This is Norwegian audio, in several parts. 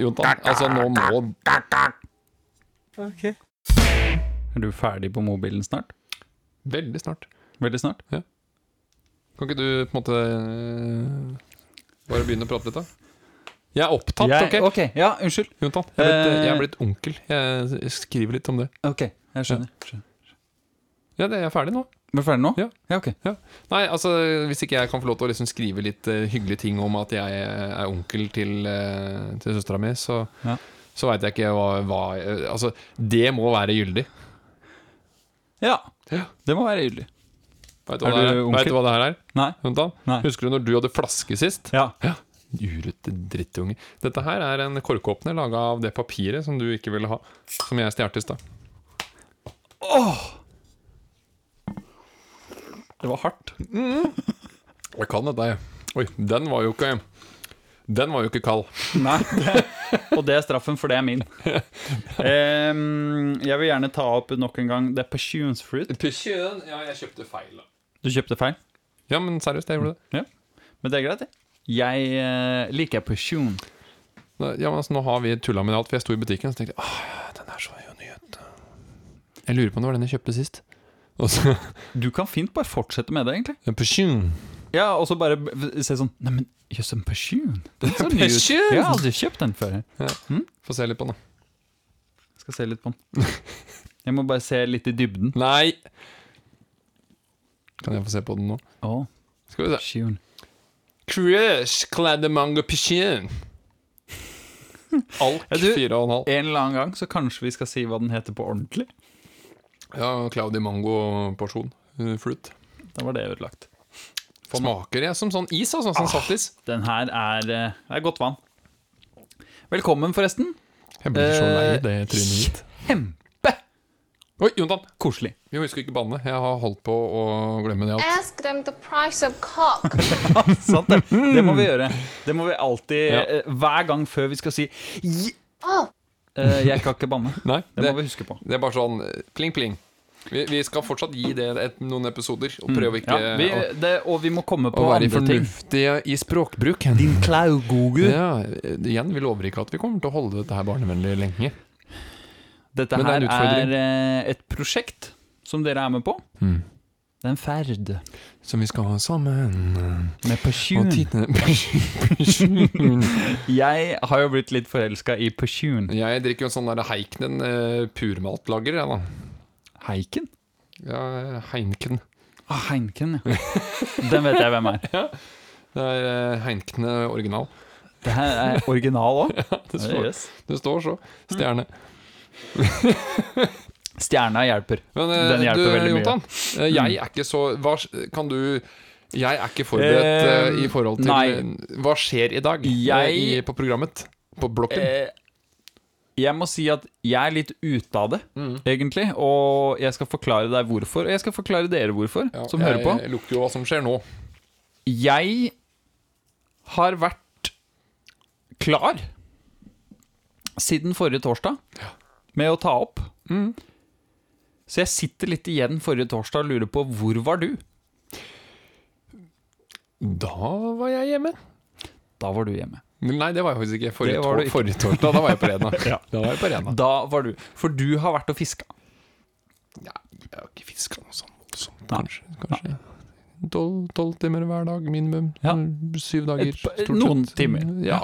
Jontan, altså nå må Er du ferdig på mobilen snart? Veldig snart. Veldig snart? Kan ikke du på en måte eh, bare begynne å prate litt, da? Jeg er opptatt, Jeg, ok? ok, ja, unnskyld. Jontan, jeg er, blitt, Eh. jeg er blitt onkel. Jeg skriver litt om det. Ok, jeg skjønner. Ja, Ja, det er jeg ferdig nå. Er du ferdig nå? Ja. ja ok. Nei, altså Hvis ikke jeg kan få lov til å liksom skrive litt uh, hyggelige ting om at jeg er onkel til, uh, til søstera mi, så, Ja. så veit jeg ikke hva, hva eh, Altså, det må være gyldig. Ja, Ja. det må være gyldig. Veit du, du? Vet du hva det her er? Nei. Nei. Husker du når du hadde flaske sist? Ja. Ja. Urete drittunge. Dette her er en korkåpner laga av det papiret som du ikke ville ha. Som jeg stjal i stad. Det var hardt. Jeg kan dette, jeg. Oi, den var jo ikke Den var jo ikke kald. Nei, det, og det er straffen, for det er min. Um, jeg vil gjerne ta opp nok en gang Det er passions fruit. Ja, jeg kjøpte feil, da. Du kjøpte feil, Ja, men seriøst, jeg gjorde det. Ja. men det er greit, det. Jeg eh, liker passion. Ja, men altså, Nå har vi tulla med det alt, for jeg sto i butikken og så tenkte jeg, Åh, den er så jo nyhet. Jeg lurer på om det var den jeg kjøpte sist. Så Du kan fint bare fortsette med det, egentlig. Passion. Ja, og så bare se sånn Neimen, jøss, en passion. Den så ny ut. Jeg har aldri kjøpt den før. Få se litt på den, da. Skal se litt på den. Jeg må bare se litt i dybden. Nei! Kan jeg få se på den nå? Å, Skal vi se. passion. Crush Claddemango Passion. Alk Ja, du- 4,5. En eller annen gang så kanskje vi skal si hva den heter på ordentlig. Ja, Cloudy Mango-porsjon. Flutt. Da var det ødelagt. Smaker jeg som sånn is, altså. Sånn saftis. Den her er, eh, er godt vann. Velkommen, forresten. Jeg blir så lei Eh, det trynet ditt. Kjempe Oi, Jontan! koselig. Vi husker ikke banne. Jeg har holdt på å glemme det alt. Ask them the price of cock. Sant det? Det må vi gjøre. Det må vi alltid, Ja. eh, hver gang før vi skal si. Oh, Eh, Jeg kan ikke banne. Nei, Det det, må vi huske på. det er bare sånn eh, pling, pling. Vi, vi skal fortsatt gi det et, noen episoder, og prøve ikke Mm. Ja, vi, å, det, og vi må komme på å være andre ting. fornuftige i språkbruk. Din klaugogu. Ja, eh, igjen, vi lover ikke at vi kommer til å holde dette her barnevennlig lenge. Dette det er her er eh, et prosjekt som dere er med på. Mm. Det er en ferd Som vi skal ha sammen. med passion. Jeg har jo blitt litt forelska i passion. Jeg drikker jo en sånn der Heiknen uh, purmaltlager, jeg, da. Heiken? Ja, Heinken. Ah, Heinken, ja. Den vet jeg hvem er. Ja, Det er uh, Heinkene original. Det her er original òg. Det står, det står så. Stjerne. Stjerna hjelper. Men eh, Den hjelper du, veldig. Jontan, mye. jeg er ikke så hva, Kan du Jeg er ikke forberedt eh, Eh, i forhold til nei. Hva skjer i dag eh, Jeg- i, på programmet? På blokken? Eh, jeg må si at jeg er litt ute av det, Mm. egentlig. Og jeg skal forklare deg hvorfor. Og jeg skal forklare dere hvorfor, Ja, som jeg, hører på. Jeg lukker jo hva som skjer nå. Jeg har vært klar siden forrige torsdag med å ta opp. Mm. Så jeg sitter litt igjen forrige torsdag og lurer på hvor var du? Da var jeg hjemme. Da var du hjemme. Nei, det var jeg faktisk ikke. Forrige, tor ikke. forrige torsdag. Da var jeg på Rena. Da var jeg på Rena. Da var du. For du har vært og fiska. Ja, jeg har ikke fiska noe voldsomt, kanskje. kanskje. Tolv, tolv timer hver dag minimum. Ja. Syv dager. stort sett. noen timer. Ja,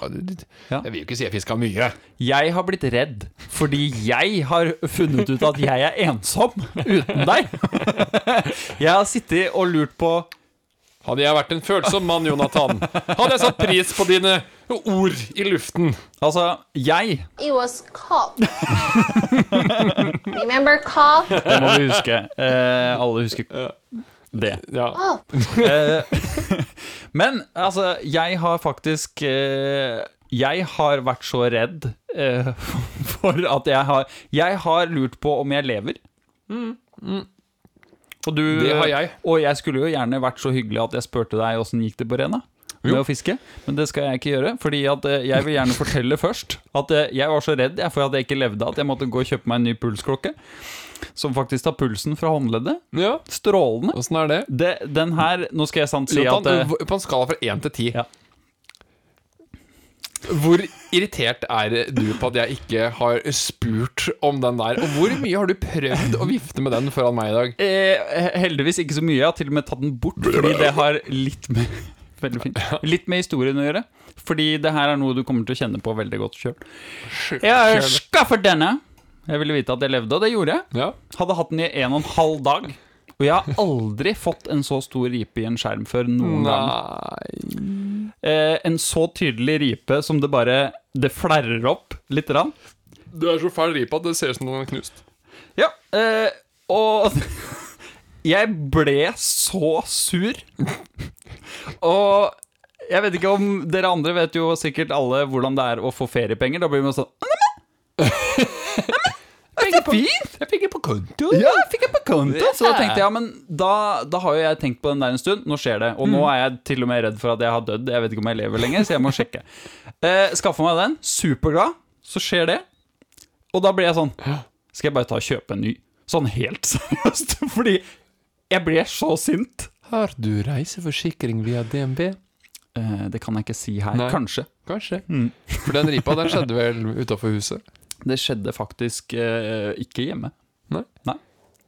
Ja. Jeg vil jo ikke si jeg fiska mye. Jeg har blitt redd fordi jeg har funnet ut at jeg er ensom uten deg. Jeg har sittet og lurt på Hadde jeg vært en følsom mann, Jonathan, hadde jeg satt pris på dine ord i luften. Altså, jeg it was cop. Remember cop? Det må vi huske. Eh, alle husker det. Ja. Oh, Eh, men altså, jeg har faktisk eh, Jeg har vært så redd eh, for at jeg har Jeg har lurt på om jeg lever. Og du, Det har jeg. Og jeg skulle jo gjerne vært så hyggelig at jeg spurte deg åssen gikk det på Rena. Med Jo. å fiske, men det skal jeg ikke gjøre. Fordi at jeg vil gjerne fortelle først at jeg var så redd for at jeg ikke levde, at jeg måtte gå og kjøpe meg en ny pulsklokke. Som faktisk tar pulsen fra håndleddet. ja. Strålende. Åssen er det? Det, den her Nå skal jeg sant si at Jonathan, eh, på en skala fra én til ti. Ja. Hvor irritert er du på at jeg ikke har spurt om den der? Og hvor mye har du prøvd å vifte med den foran meg i dag? Eh, heldigvis ikke så mye. Jeg har til og med tatt den bort, fordi det har litt med Veldig fint. Litt med historien å gjøre. Fordi det her er noe du kommer til å kjenne på veldig godt sjøl. Jeg har skaffet denne. Jeg ville vite at jeg levde, og det gjorde jeg. Ja. Hadde hatt den i en og en halv dag. Og jeg har aldri fått en så stor ripe i en skjerm før noen gang. Eh, en så tydelig ripe som det bare Det flerrer opp litt. Rann. Du er så fæl ripe at det ser ut som den er knust. Ja, eh, og jeg ble så sur. Og jeg vet ikke om dere andre vet jo sikkert alle hvordan det er å få feriepenger. Da blir man sånn Det på, det på konto. Ja, fikk jeg på konto. Så da tenkte jeg, ja, men da, da har jo jeg tenkt på den der en stund. Nå skjer det. Og nå er jeg til og med redd for at jeg har dødd. Jeg vet ikke om jeg lever lenger, så jeg må sjekke. Eh, Skaffa meg den. Superglad. Så skjer det. Og da blir jeg sånn Skal jeg bare ta og kjøpe en ny? Sånn helt seriøst. Fordi jeg ble så sint. Har du reiseforsikring via DNB? Eh, det kan jeg ikke si her. Nei. Kanskje. Kanskje. For den ripa den skjedde vel utafor huset? Det skjedde faktisk eh, ikke hjemme. Nei.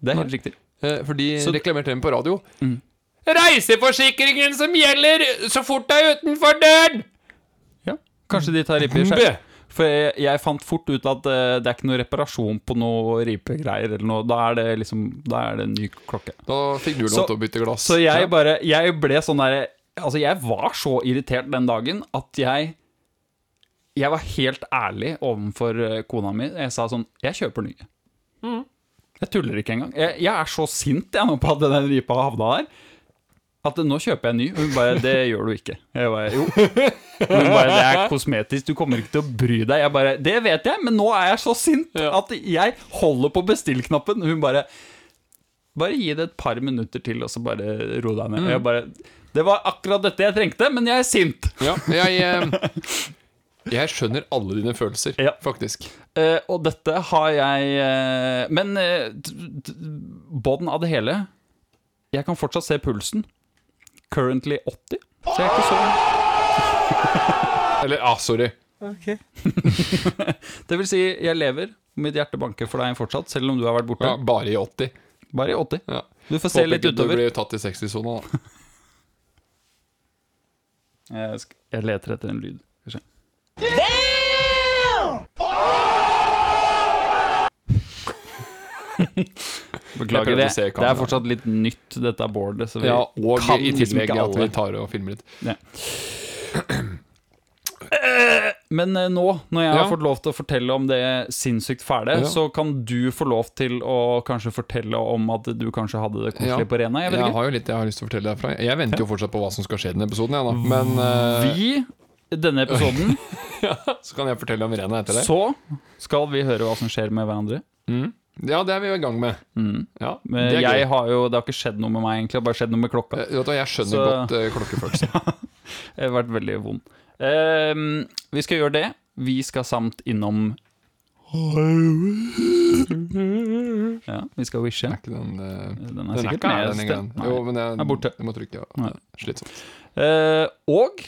Det er helt riktig. Eh, For de Så- reklamerte den på radio. Mm. Reiseforsikringen som gjelder så fort det er utenfor døren! Ja. Kanskje de tar ripe i skjerm. For jeg, jeg fant fort ut at eh, det er ikke noe reparasjon på noe ripegreier eller noe. Da er det liksom Da er det en ny klokke. Da fikk du lov Så- til å bytte glass. Så jeg bare Jeg ble sånn der Altså, jeg var så irritert den dagen at jeg Jeg var helt ærlig overfor eh, kona mi. Jeg sa sånn Jeg kjøper nye. Mm. Jeg tuller ikke engang. Jeg, jeg er så sint jeg nå på at den ripa havna der. At nå kjøper jeg ny. Og hun bare Det gjør du ikke. Jeg bare Jo. Hun bare Det er kosmetisk. Du kommer ikke til å bry deg. Jeg bare Det vet jeg, men nå er jeg så sint at jeg holder på bestillknappen. Hun bare bare gi det et par minutter til, og så bare ro deg ned. Jeg bare, det var akkurat dette jeg trengte, men jeg er sint. Ja, jeg eh, Jeg skjønner alle dine følelser, Ja. faktisk. Eh, og dette har jeg eh, Men uh, bånd av det hele Jeg kan fortsatt se pulsen. Currently 80. Så jeg er ikke så Eller, ah, sorry. Det vil si, jeg lever. Mitt hjerte banker for deg fortsatt, selv om du har vært borte. Ja, bare i 80. Bare i 80. Ja. Du får se Håper litt ikke du blir tatt i 60-sona, da. Jeg, jeg leter etter en lyd. Se. Beklager det. Det er fortsatt litt nytt, dette boardet. Så vi Ja, og kan i liksom tillegg ikke at vi tar og filmer litt. Ja. Men eh, nå, når jeg Ja. har fått lov til å fortelle om det sinnssykt fæle, Ja. så kan du få lov til å kanskje fortelle om at du kanskje hadde det koselig Ja. på Rena. Jeg Jeg har jo litt jeg har lyst til å fortelle derfra. Jeg venter jo fortsatt på hva som skal skje i denne episoden, jeg. Men uh... Vi, denne episoden, så kan jeg fortelle om Rena etter det. så skal vi høre hva som skjer med hverandre. Mm. Ja, det er vi jo i gang med. Mm. Ja, Men det er jeg gøy. har jo, det har ikke skjedd noe med meg, egentlig. Det har bare skjedd noe med klokka. Eh, vet du hva, Jeg skjønner Så- godt uh, klokkefølelsen. Det har vært veldig vond. Ehm, vi skal gjøre det. Vi skal samt innom Ja, vi skal wishe. Er ikke den uh, Den er Den er sikkert ikke her, engang. Nei. Jo, men jeg, er borte. jeg må trykke. Ja. Nei. Slitsomt. Eh, og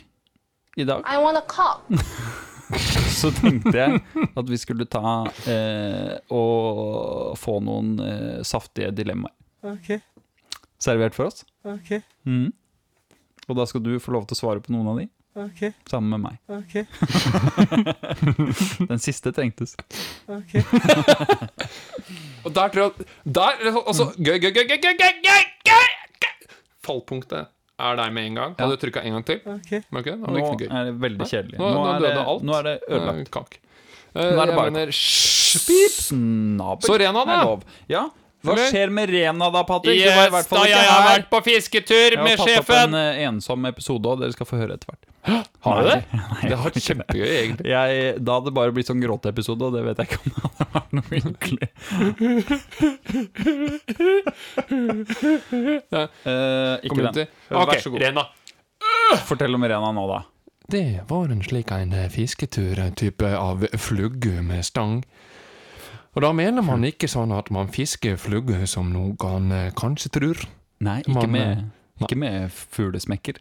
i dag I want a cop. så tenkte jeg at vi skulle ta eh, og få noen eh, saftige dilemmaer servert for oss. Mhm. Og da skal du få lov til å svare på noen av de. Sammen med meg. Den siste trengtes. Og der tror jeg Der, altså Gøy, gøy, gøy, gøy, gøy, gøy, gøy, gøy! Fallpunktet er der med en gang. Hadde du trykka en gang til? Okay. ok, det Nå ikke er det veldig kjedelig. Nå- nå er døde det, alt. nå er det ødelagt. Eh, Kak. Nå er det bare mener Snabel. Så Rena, da? er. Ja. Hva Eller? skjer med Rena da, Patrick? Yes, var i hvert fall ikke jeg har her. vært på fisketur Jeg har med tatt opp en eh, ensom episode, og dere skal få høre etter hvert. Har du det? Nei, Det har vært kjempegøy, egentlig. Jeg, da hadde det bare blitt sånn gråteepisode, og det vet jeg ikke om det hadde vært noe hyggelig. Eh, ikke Kommer den. Ok, så god. Rena. Fortell om Rena nå, da. Det var en slik en eh, fisketur, en type av flugge med stang. Og da mener man ikke sånn at man fisker flugger som noen eh, kanskje tror. Nei, ikke Man, med, eh, ikke med fuglesmekker.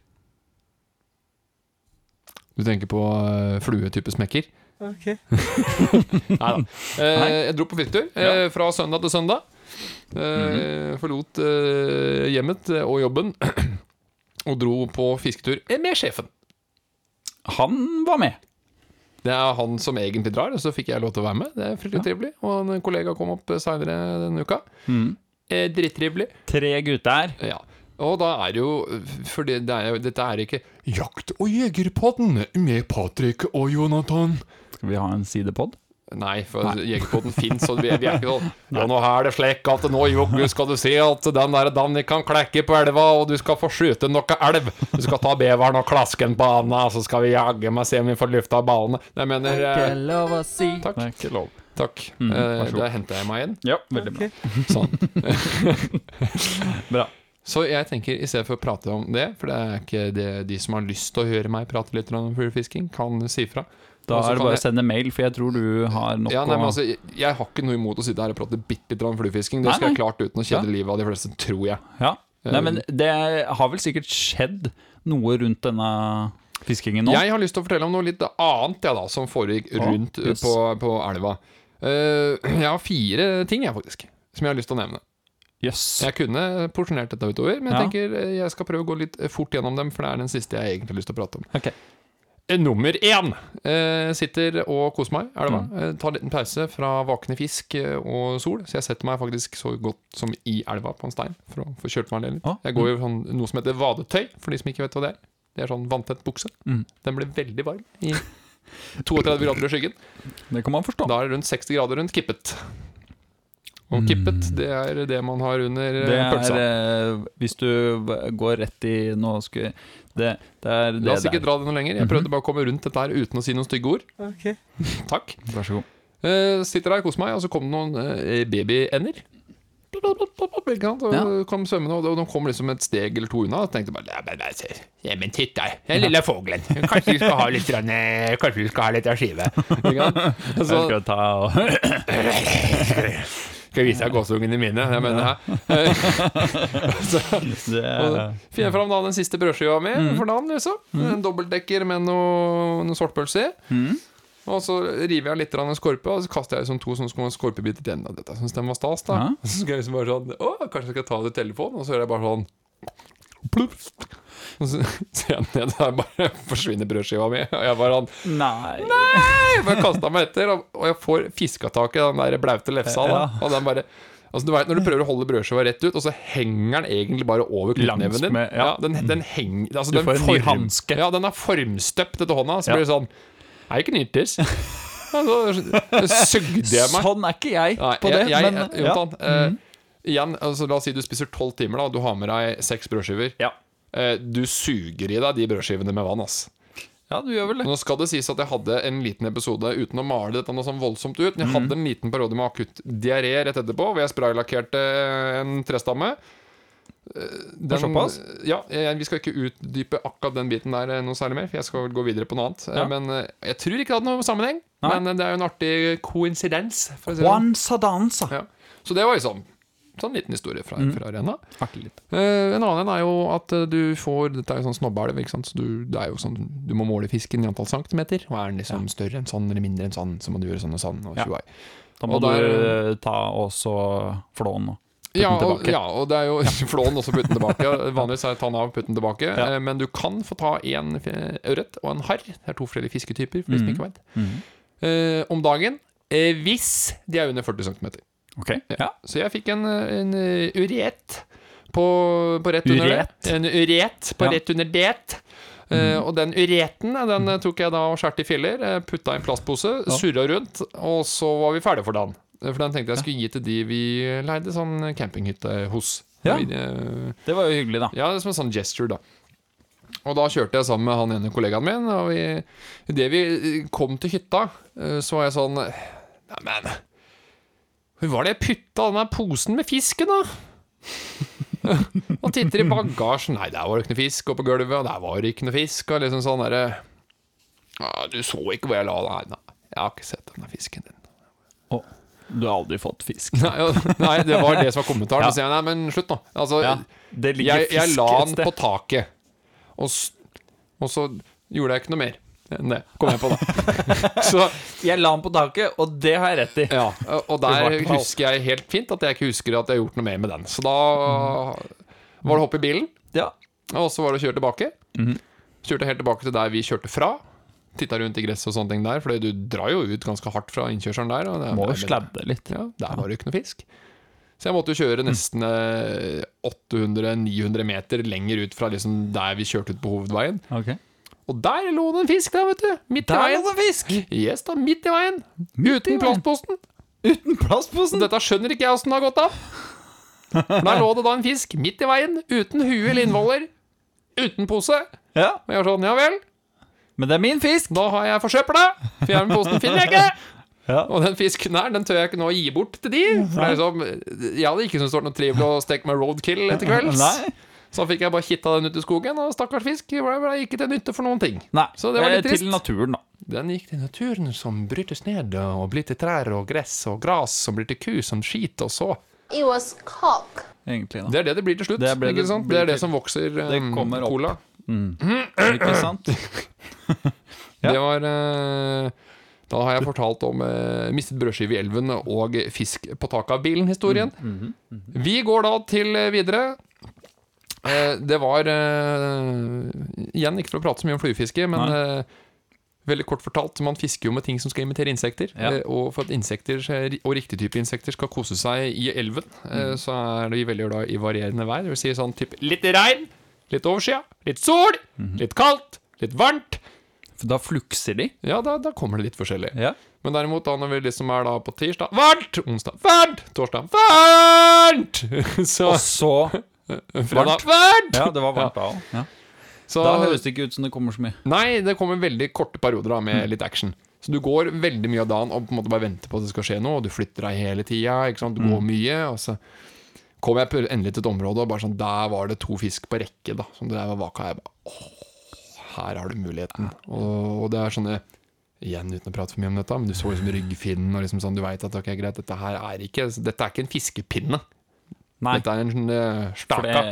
Du tenker på uh, fluetype smekker? Neida. Eh, jeg dro på fisketur eh, fra søndag til søndag. Eh, Forlot eh, hjemmet eh, og jobben og dro på fisketur med sjefen. Han var med. Det er han som egentlig drar, og så fikk jeg lov til å være med. Det er fryktelig trivelig. Og en kollega kom opp seinere denne uka. Eh, Drittrivelig. Tre gutter. Ja. Og da er det jo For det, det er jo, dette er ikke Jakt- og jegerpodden med Patrick og Jonathan. Skal vi ha en sidepod? Nei, for Jegerpoden fins, og vi, vi er ikke sånn Ja, nå er det slik at nå joggu skal du se at den der Danny kan klekke på elva, og du skal få skyte noe elv. Du skal ta beveren og klaske den på anda, så skal vi jaggu meg se om vi får lufta ballene. Jeg mener ikke lov å si Takk. Det er ikke lov. Takk. Mm, Eh. Da henter jeg meg igjen. Ja, veldig bra. Sånn. Bra. Så jeg tenker, i stedet for å prate om det, for det er ikke det de som har lyst til å høre meg prate litt om fuglefisking, kan si fra. Da er det bare å sende mail, for jeg tror du har nok Ja, nei, men altså, jeg, jeg har ikke noe imot å sitte her og prate bitte litt om fluefisking. Det skal jeg klart uten å kjede livet av de fleste, tror jeg. Ja. Nei, men det har vel sikkert skjedd noe rundt denne fiskingen nå? Jeg har lyst til å fortelle om noe litt annet ja, da, som foregikk rundt oh, yes. på, på elva. Uh, jeg har fire ting, jeg, faktisk, som jeg har lyst til å nevne. Yes. Jeg kunne porsjonert dette utover, men jeg Ja. tenker eh, jeg skal prøve å gå litt eh, fort gjennom dem, for det er den siste jeg egentlig har lyst til å prate om. Ok. Eh, Nummer én. Eh, sitter og koser meg. Er det hva? Mm. Eh, tar en liten pause fra vakne fisk og sol. Så jeg setter meg faktisk så godt som i elva på en stein for å få kjølt meg litt. Ah, Jeg går jo sånn, noe som heter vadetøy, for de som ikke vet hva det er. Det er sånn vanntett bukse. Mm. Den blir veldig varm i 32 grader i skyggen. Det kan man forstå. Da er det rundt 60 grader rundt kippet. Og kippet, det er det man har under Mm. Det er pølsa. eh, Hvis du går rett i Nå skal det, det er det La oss ikke der. dra det noe lenger. Jeg prøvde bare å komme rundt dette her uten å si noen stygge ord. Takk. Vær så god. Eh, sitter der, koser meg, og så kom det noen eh, babyender. Ikke sant? Og Ja. kom svømmende, og de kom liksom et steg eller to unna. Og tenkte bare ja, men, altså, ja, men titt der, den lille foglen. Kanskje vi skal ha litt, grann, eh, kanskje vi skal ha litt av skive. Ikke sant? Jeg Så skal ta og skal jeg vise deg gåsehungene mine. Jeg mener, så, er, finner fram da den siste brødskiva mi for dagen, liksom. En dobbeltdekker med noe, noe sortpølse i. Mm. Og så river jeg litt av en skorpe, og så kaster jeg liksom to sånne skorpebiter til enden dette. Jeg synes den var stas, da. Ja. Så skal jeg liksom bare sånn Å, kanskje jeg skal ta det i telefonen? Og så gjør jeg bare sånn. Og så ser jeg ned, der bare forsvinner brødskiva mi. Og jeg bare sånn Nei. Jeg bare kasta meg etter, og jeg får fiska tak i den der blaute lefsa. Da, Ja. og den bare Altså du vet, Når du prøver å holde brødskiva rett ut, og så henger den egentlig bare over knyttneven din. med- ja. den, den henger altså, Du får en ny hanske. Ja, den er formstøpt etter hånda. Så Ja. blir det sånn Er ikke nyttis. Så sugde jeg meg. Sånn er ikke jeg Nei, på det, jeg, jeg, men Jonathan, ja. Mm. eh, igjen, altså, La oss si du spiser tolv timer, da og du har med deg seks brødskiver. Ja. Eh, du suger i deg de brødskivene med vann. ass ja, du gjør vel det. Nå skal det sies at jeg hadde en liten episode uten å male dette noe sånn voldsomt ut. Men jeg hadde en liten periode med akutt diaré rett etterpå, hvor jeg spraylakkerte en trestamme. Eh, Den, såpass? Ja, jeg, Vi skal ikke utdype akkurat den biten der eh, noe særlig mer, for jeg skal vel gå videre på noe annet. Eh, Ja. Men eh, jeg tror ikke det hadde noe sammenheng. Nei. Men eh, det er jo en artig koinsidens. Si sånn. Sadanza. Ja. Så det var liksom sånn liten historie fra, fra arena. Eh, en annen er jo at eh, du får Dette er jo sånn snobbeelv, ikke sant. Så du, det er jo sånn, du må måle fisken i antall centimeter. Og er den liksom større enn sånn eller mindre enn sånn, så må du gjøre sånn og sånn. Og Ja. Da må Og du der- eh, ta også flåen Ja, den og, ja, og det er jo flåen også putte den tilbake. Vanligvis er det ta den av og putte den tilbake. Ja. Eh, Men du kan få ta en ørret og en harr. Det er to forskjellige fisketyper, for mm. Mhm. Eh, om dagen. Eh, hvis de er under 40 cm. Ok, ja. Så jeg fikk en, en eh, uret på, på rett under Uret? det. En uret på Ja. rett under det. Eh, og den ureten den eh, tok jeg da og skjærte i filler, putta i en plastpose, surra rundt, og så var vi ferdige for dagen. For den tenkte jeg skulle gi til de vi leide sånn campinghytte hos. Ja. Vi, uh, Det var jo hyggelig, da. ja, som en sånn gesture, da. Og da kjørte jeg sammen med han ene kollegaen min, og i idet vi kom til hytta, så var jeg sånn Neimen, hvor var det jeg putta den der posen med fisken, da? og titter i bagasjen. Nei, der var det ikke noe fisk. Og på gulvet, og der var det ikke noe fisk. Og liksom sånn derre «Ja, Du så ikke hvor jeg la den? Nei, nei, jeg har ikke sett den der fisken din. Oh. du har aldri fått fisk. Nei, og, nei, det var det som var kommentaren. Ja. Så sier jeg nei, men slutt nå. Altså, Ja, det jeg, jeg la den på taket, og, og så gjorde jeg ikke noe mer. Enn det, kom jeg på da. Så Jeg la den på taket, og det har jeg rett i. ja, og der husker jeg helt fint at jeg ikke husker at jeg har gjort noe mer med den. Så da var det hopp i bilen, Ja. og så var det å kjøre tilbake. Mhm. Kjørte helt tilbake til der vi kjørte fra. Titta rundt i gresset og sånne ting der, for du drar jo ut ganske hardt fra innkjørselen der. Og det, Må jo sladde litt. Ja, der var det ikke noe fisk. Så jeg måtte jo kjøre nesten eh, 800-900 meter lenger ut fra liksom der vi kjørte ut på hovedveien. Ok Og der lå det en fisk, da, vet du. Midt i Der veien. lå det fisk! Yes, da, midt i veien. Uten plastposten. Uten plastposen! Dette skjønner ikke jeg åssen det har gått av. Der lå det da en fisk midt i veien, uten hue eller innvoller, uten pose. Ja, Og jeg var sånn, ja vel, Men det er min fisk! da har jeg forsøpla, for jeg med posen finner jeg ikke. Ja. Og den fisken her, den tør jeg ikke nå å gi bort til de. For det er liksom, Jeg hadde ikke syntes det var noe trivelig å steke med roadkill etter kvelds. Nei. Så fikk jeg bare kitta den ut i skogen, og stakkars fisk ble, ble ikke til nytte for noen ting. Nei. Så det var litt eh, trist. Til naturen, da. Den gikk til naturen som brytes ned, og blir til trær og gress og gras, som blir til ku som skit, og så It was cock. Egentlig, da. Det er det det blir til slutt. Det ikke det- sant? Det er det som vokser Det um, kommer opp. cola. Ikke sant? Ja. Det var uh, Da har jeg fortalt om eh, mistet brødskive i elven og fisk på taket av bilen-historien. Mm, Vi går da til eh, videre. Eh, det var eh, Igjen, ikke for å prate så mye om fluefiske, men eh, veldig kort fortalt, man fisker jo med ting som skal imitere insekter. Ja. Og for at insekter, og riktig type insekter skal kose seg i elven, Mm. så er de veldig glad i varierende vær. Det vil si sånn type litt regn, litt overskya, litt sol, Mhm. litt kaldt, litt varmt. For da flukser de. Ja, da, da kommer det litt forskjellig. Ja. Men derimot, da når vi liksom er da på tirsdag Varmt! Onsdag varmt! Torsdag varmt! Så Og så fredag varmt! Ja, det var varmt da òg. Ja. Så, Da høres det ikke ut som det kommer så mye. Nei, det kommer veldig korte perioder da med litt action. Så du går veldig mye av dagen og på en måte bare venter på at det skal skje noe, og du flytter deg hele tida. ikke sant? Du går mye, og så kom jeg på- endelig til et område, og bare sånn, der var det to fisk på rekke. da Som det der var vaka. Jeg bare åh, her har du muligheten. Og, og det er sånne Igjen uten å prate for mye om dette, men du så liksom ryggfinnen, og liksom sånn, du veit at ok, greit, dette her er ikke Dette er ikke en fiskepinne. Nei. Dette er en uh, staka.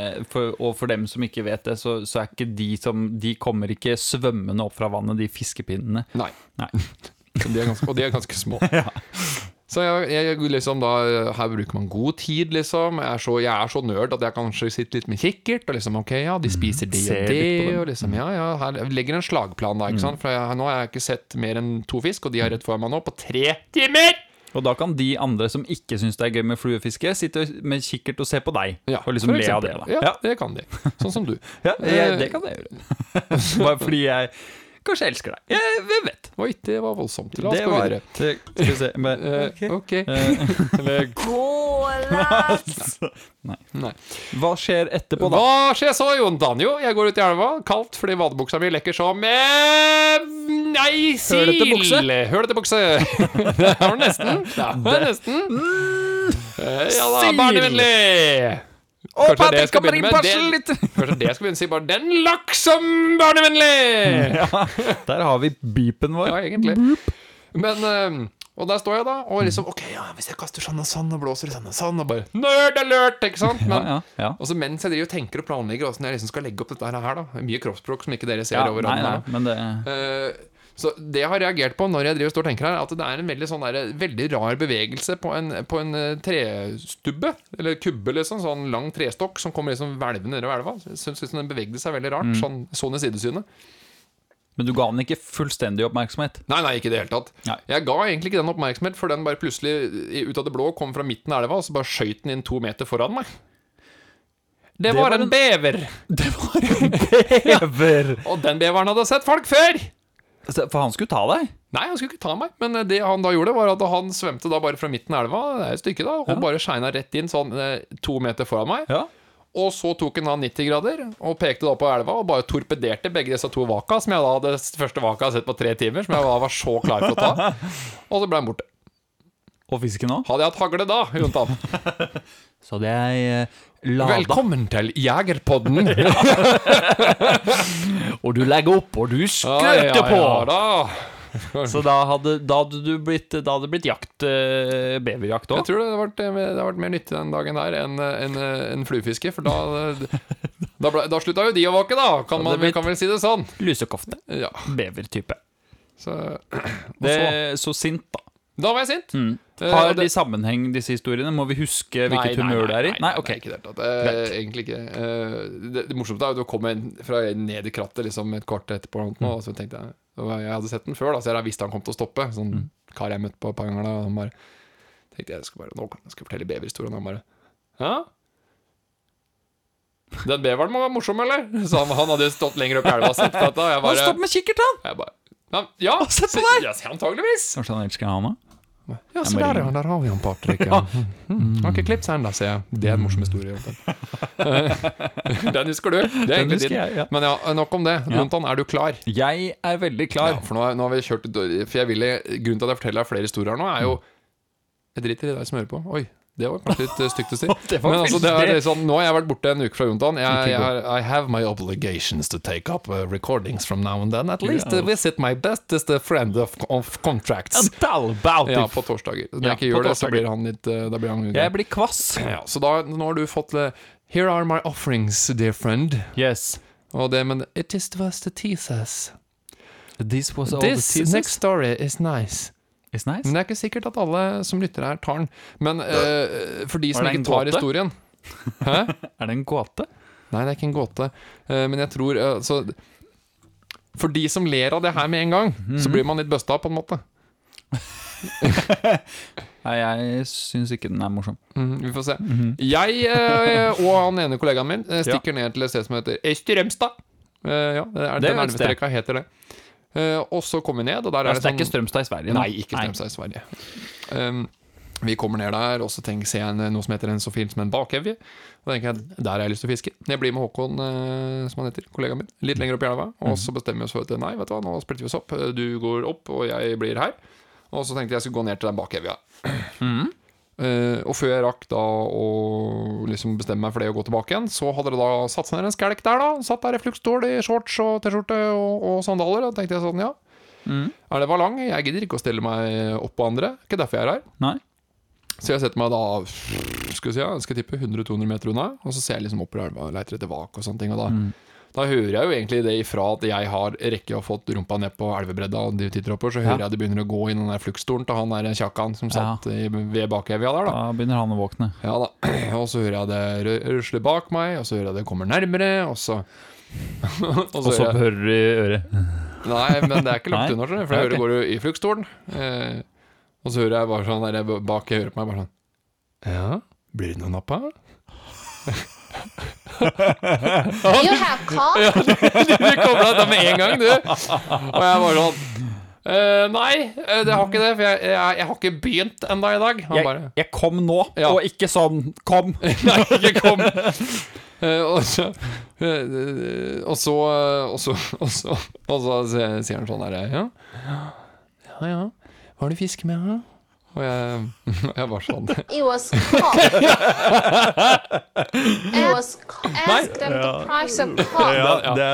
og for dem som ikke vet det, så, så er ikke de som De kommer ikke svømmende opp fra vannet, de fiskepinnene. Nei. Nei. De ganske, og de er ganske små. Så jeg, jeg liksom da Her bruker man god tid, liksom. Jeg er, så, jeg er så nerd at jeg kanskje sitter litt med kikkert og liksom Ok, ja, de spiser det Mm. og det, og liksom Ja, ja, her jeg legger en slagplan da, ikke sant. For jeg, nå har jeg ikke sett mer enn to fisk, og de har rett foran meg nå på tre timer! Og da kan de andre som ikke syns det er gøy med fluefiske, sitte med kikkert og se på deg. Ja, og liksom le av det. da Ja, det kan de. Sånn som du. Ja, jeg, det kan jeg gjøre. Bare fordi jeg kanskje jeg elsker deg. Jeg, hvem vet. Oi, det var voldsomt. La oss Det gå var- videre. det- Skal vi se men, Eh, ok. Eh, Eller Nei. Nei. Hva skjer etterpå, da? Hva skjer så, Jon Danjo? jeg går ut i elva, kaldt fordi vadebuksa mi lekker som eh, Nei, sil! Hølete bukse? Hølete bukse. det var nesten. Det var nesten. Eh, Ja da, barnevennlig. Å, Kanskje det Patrick kommer inn med. litt! Kanskje det jeg skal begynne å si. Bare 'den laksom, barnevennlig'. Ja, der har vi beepen vår. Ja, egentlig. Men eh, Og der står jeg da, og liksom Ok, ja, hvis jeg kaster sånn og sånn, og blåser sånn og sånn, og bare Nerd alert! Ikke sant? Ja, Men ja, ja. Og så mens jeg driver og tenker og planlegger Hvordan jeg liksom skal legge opp dette her da Mye kroppsspråk som ikke dere ser ja over nei, nei, men det Eh, Så det jeg har reagert på når jeg driver og tenker her At det er en veldig sånn der, Veldig rar bevegelse På en, på en eh, trestubbe Eller kubbe liksom Sånn lang trestokk Som kommer liksom hvelvende ned i elva Syns liksom den bevegde seg veldig rart Sånn, sånn i sidesynet. Men du ga den ikke fullstendig oppmerksomhet. Nei, nei, ikke i det hele tatt. Nei. Jeg ga egentlig ikke den oppmerksomhet For den bare plutselig ut av det blå Kom fra midten av elva Og så bare skøyt den inn to meter foran meg. Det, Det var, var en en- bever. Det var en bever! Og den beveren hadde sett folk før For han skulle ta deg? Nei, han skulle ikke ta meg, men det han da gjorde, var at han svømte da bare fra midten av elva, det er et stykke da, og bare shina rett inn sånn eh, to meter foran meg. Ja. Og så tok han da 90 grader og pekte da på elva og bare torpederte begge disse to vaka, som jeg da hadde første vaka sett på tre timer, som jeg da var så klar for å ta. Og så ble han borte. Og fisken òg? Hadde jeg hatt hagle da, Jontan? Så hadde jeg eh, lada. Velkommen til Jegerpodden. Og du legger opp, og du Ja, skrøter ja, på! ja, da. Så da hadde, da hadde du blitt da hadde blitt jakt, eh, beverjakt Jeg tror det hadde, vært, det hadde vært mer nyttig den dagen der enn en, en fluefiske, for da, da, ble, da slutta jo de å våke, da. Kan man kan vel si det sånn. Lusekofte. Ja. Bevertype. Så, så, så sint, da. da var jeg sint. Mm. Eh, Har de sammenheng, disse historiene? Må vi huske hvilket Nei, humør du er i? Nei, ok. nei, ikke det, det. Eh, Egentlig ikke. Eh, Det, det morsomste er jo at du kommer fra ned i krattet liksom et kvart etterpå, og, Mm. og så tenkte jeg Jeg hadde sett den før, da, så jeg visste han kom til å stoppe. Sånn Mm. kar jeg møtte på et par ganger da, og han bare tenkte jeg skal bare, nå skal jeg fortelle beverhistorien, han bare Ja? Den beveren må være morsom, eller? Så han, han hadde stått lenger opp i elva og sett dette. Jeg Han med kikkert, han! jeg bare ja, ja, se på deg! Ja, antageligvis. Kanskje han elsker han òg? Ja, se der, ja. Der har vi han, Patrick. Ja. Mm. Har ikke klippet seg ennå, sier jeg. Det er en morsom historie. Den husker du. Det er Den egentlig din. jeg, ja. Men ja, nok om det. Ja. Jonathan, er du klar? Jeg er veldig klar. Ja, for nå, nå har vi kjørt For jeg vil, Grunnen til at jeg forteller deg flere historier nå, er jo Jeg driter i deg som hører på. Oi, det var kanskje litt eh, stygt å si. Men altså, det er sånn, nå har jeg vært borte en uke fra Jontan. Jeg, jeg, I have my obligations to take up uh, recordings from now and then. At least Ja. uh, visit my bestest friend of, of contracts. Ja, på torsdager. Når jeg ikke gjør det, så blir han litt uh, blir han Jeg blir kvass. ja, Så da, nå har du fått Here are my offerings, dear friend. Yes. Og det, men It is was the tease. This was all This the teasers. next story is nice. Nice. Men det er ikke sikkert at alle som lytter her, tar den. Men uh, for de som ikke tar gåte? historien Hæ? Er det en gåte? Nei, det er ikke en gåte. Uh, men jeg tror uh, så, For de som ler av det her med en gang, så Mhm. blir man litt busta, på en måte. Nei, jeg syns ikke den er morsom. Mm, vi får se. Jeg eh, og han ene kollegaen min stikker ned til et sted som heter Strømstad. Eh, ja, det er, Det den elvestreka heter det. Eh, og så kommer vi ned, og der er Altså, det er det ikke sånn Strømstad i Sverige? Nei, ikke Strømstad i Sverige. Um, vi kommer ned der, og så tenker, ser jeg en- noe som heter en så fint som en bakevje. Og tenker jeg, der har jeg lyst til å fiske. Jeg blir med Håkon, eh, som han heter, kollegaen min, litt lenger opp i elva. Og så bestemmer vi oss for at nei, vet du hva, nå splitter vi oss opp. Du går opp, og jeg blir her. Og så tenkte jeg jeg skulle gå ned til den bakevja. Eh, og før jeg rakk da å liksom bestemme meg for det å gå tilbake igjen, så hadde det da satt seg ned en skjelk der, da. Satt der i fluktstål i shorts og T-skjorte og, og sandaler. Og tenkte jeg sånn, ja. Er det var lang? Jeg gidder ikke å stelle meg opp på andre. Ikke derfor jeg er her. Nei. Så jeg setter meg da skal si, ja, skal jeg tippe 100-200 meter unna, og så ser jeg liksom opp og leter etter vak og sånne ting. Og da, da hører jeg jo egentlig det ifra at jeg har rekke og fått rumpa ned på elvebredda, og de titter oppover, så hører Ja. jeg det begynner å gå i den der fluktstolen til han der tjakkaen som satt i, ved bakevja der, da. Da begynner han å våkne. Ja da. Og så hører jeg det rusler rusle bak meg, og så hører jeg det kommer nærmere, og så og Og så hører du i øret. Nei, men det er ikke langt unna, for Ja, jeg hører det går i fluktstolen. Eh, og så hører jeg bare sånn der bak jeg hører på meg bare sånn Ja, blir det noe napp av? You have cock. du kobla deg med en gang, du. Og jeg bare sånn eh, Nei, eh, det har ikke det, for jeg, jeg, jeg har ikke begynt ennå i dag. Han Jeg, bare jeg kom nå, Ja. og ikke sånn kom. Nei, ikke kom. Eh, og så eh, Og så Og så, og så, og så sier han sånn her Ja, ja, ja. Hva har du fisk med, da? Og jeg, jeg var sånn It was cock. It was cock. Ask them the price of cock. ja. det,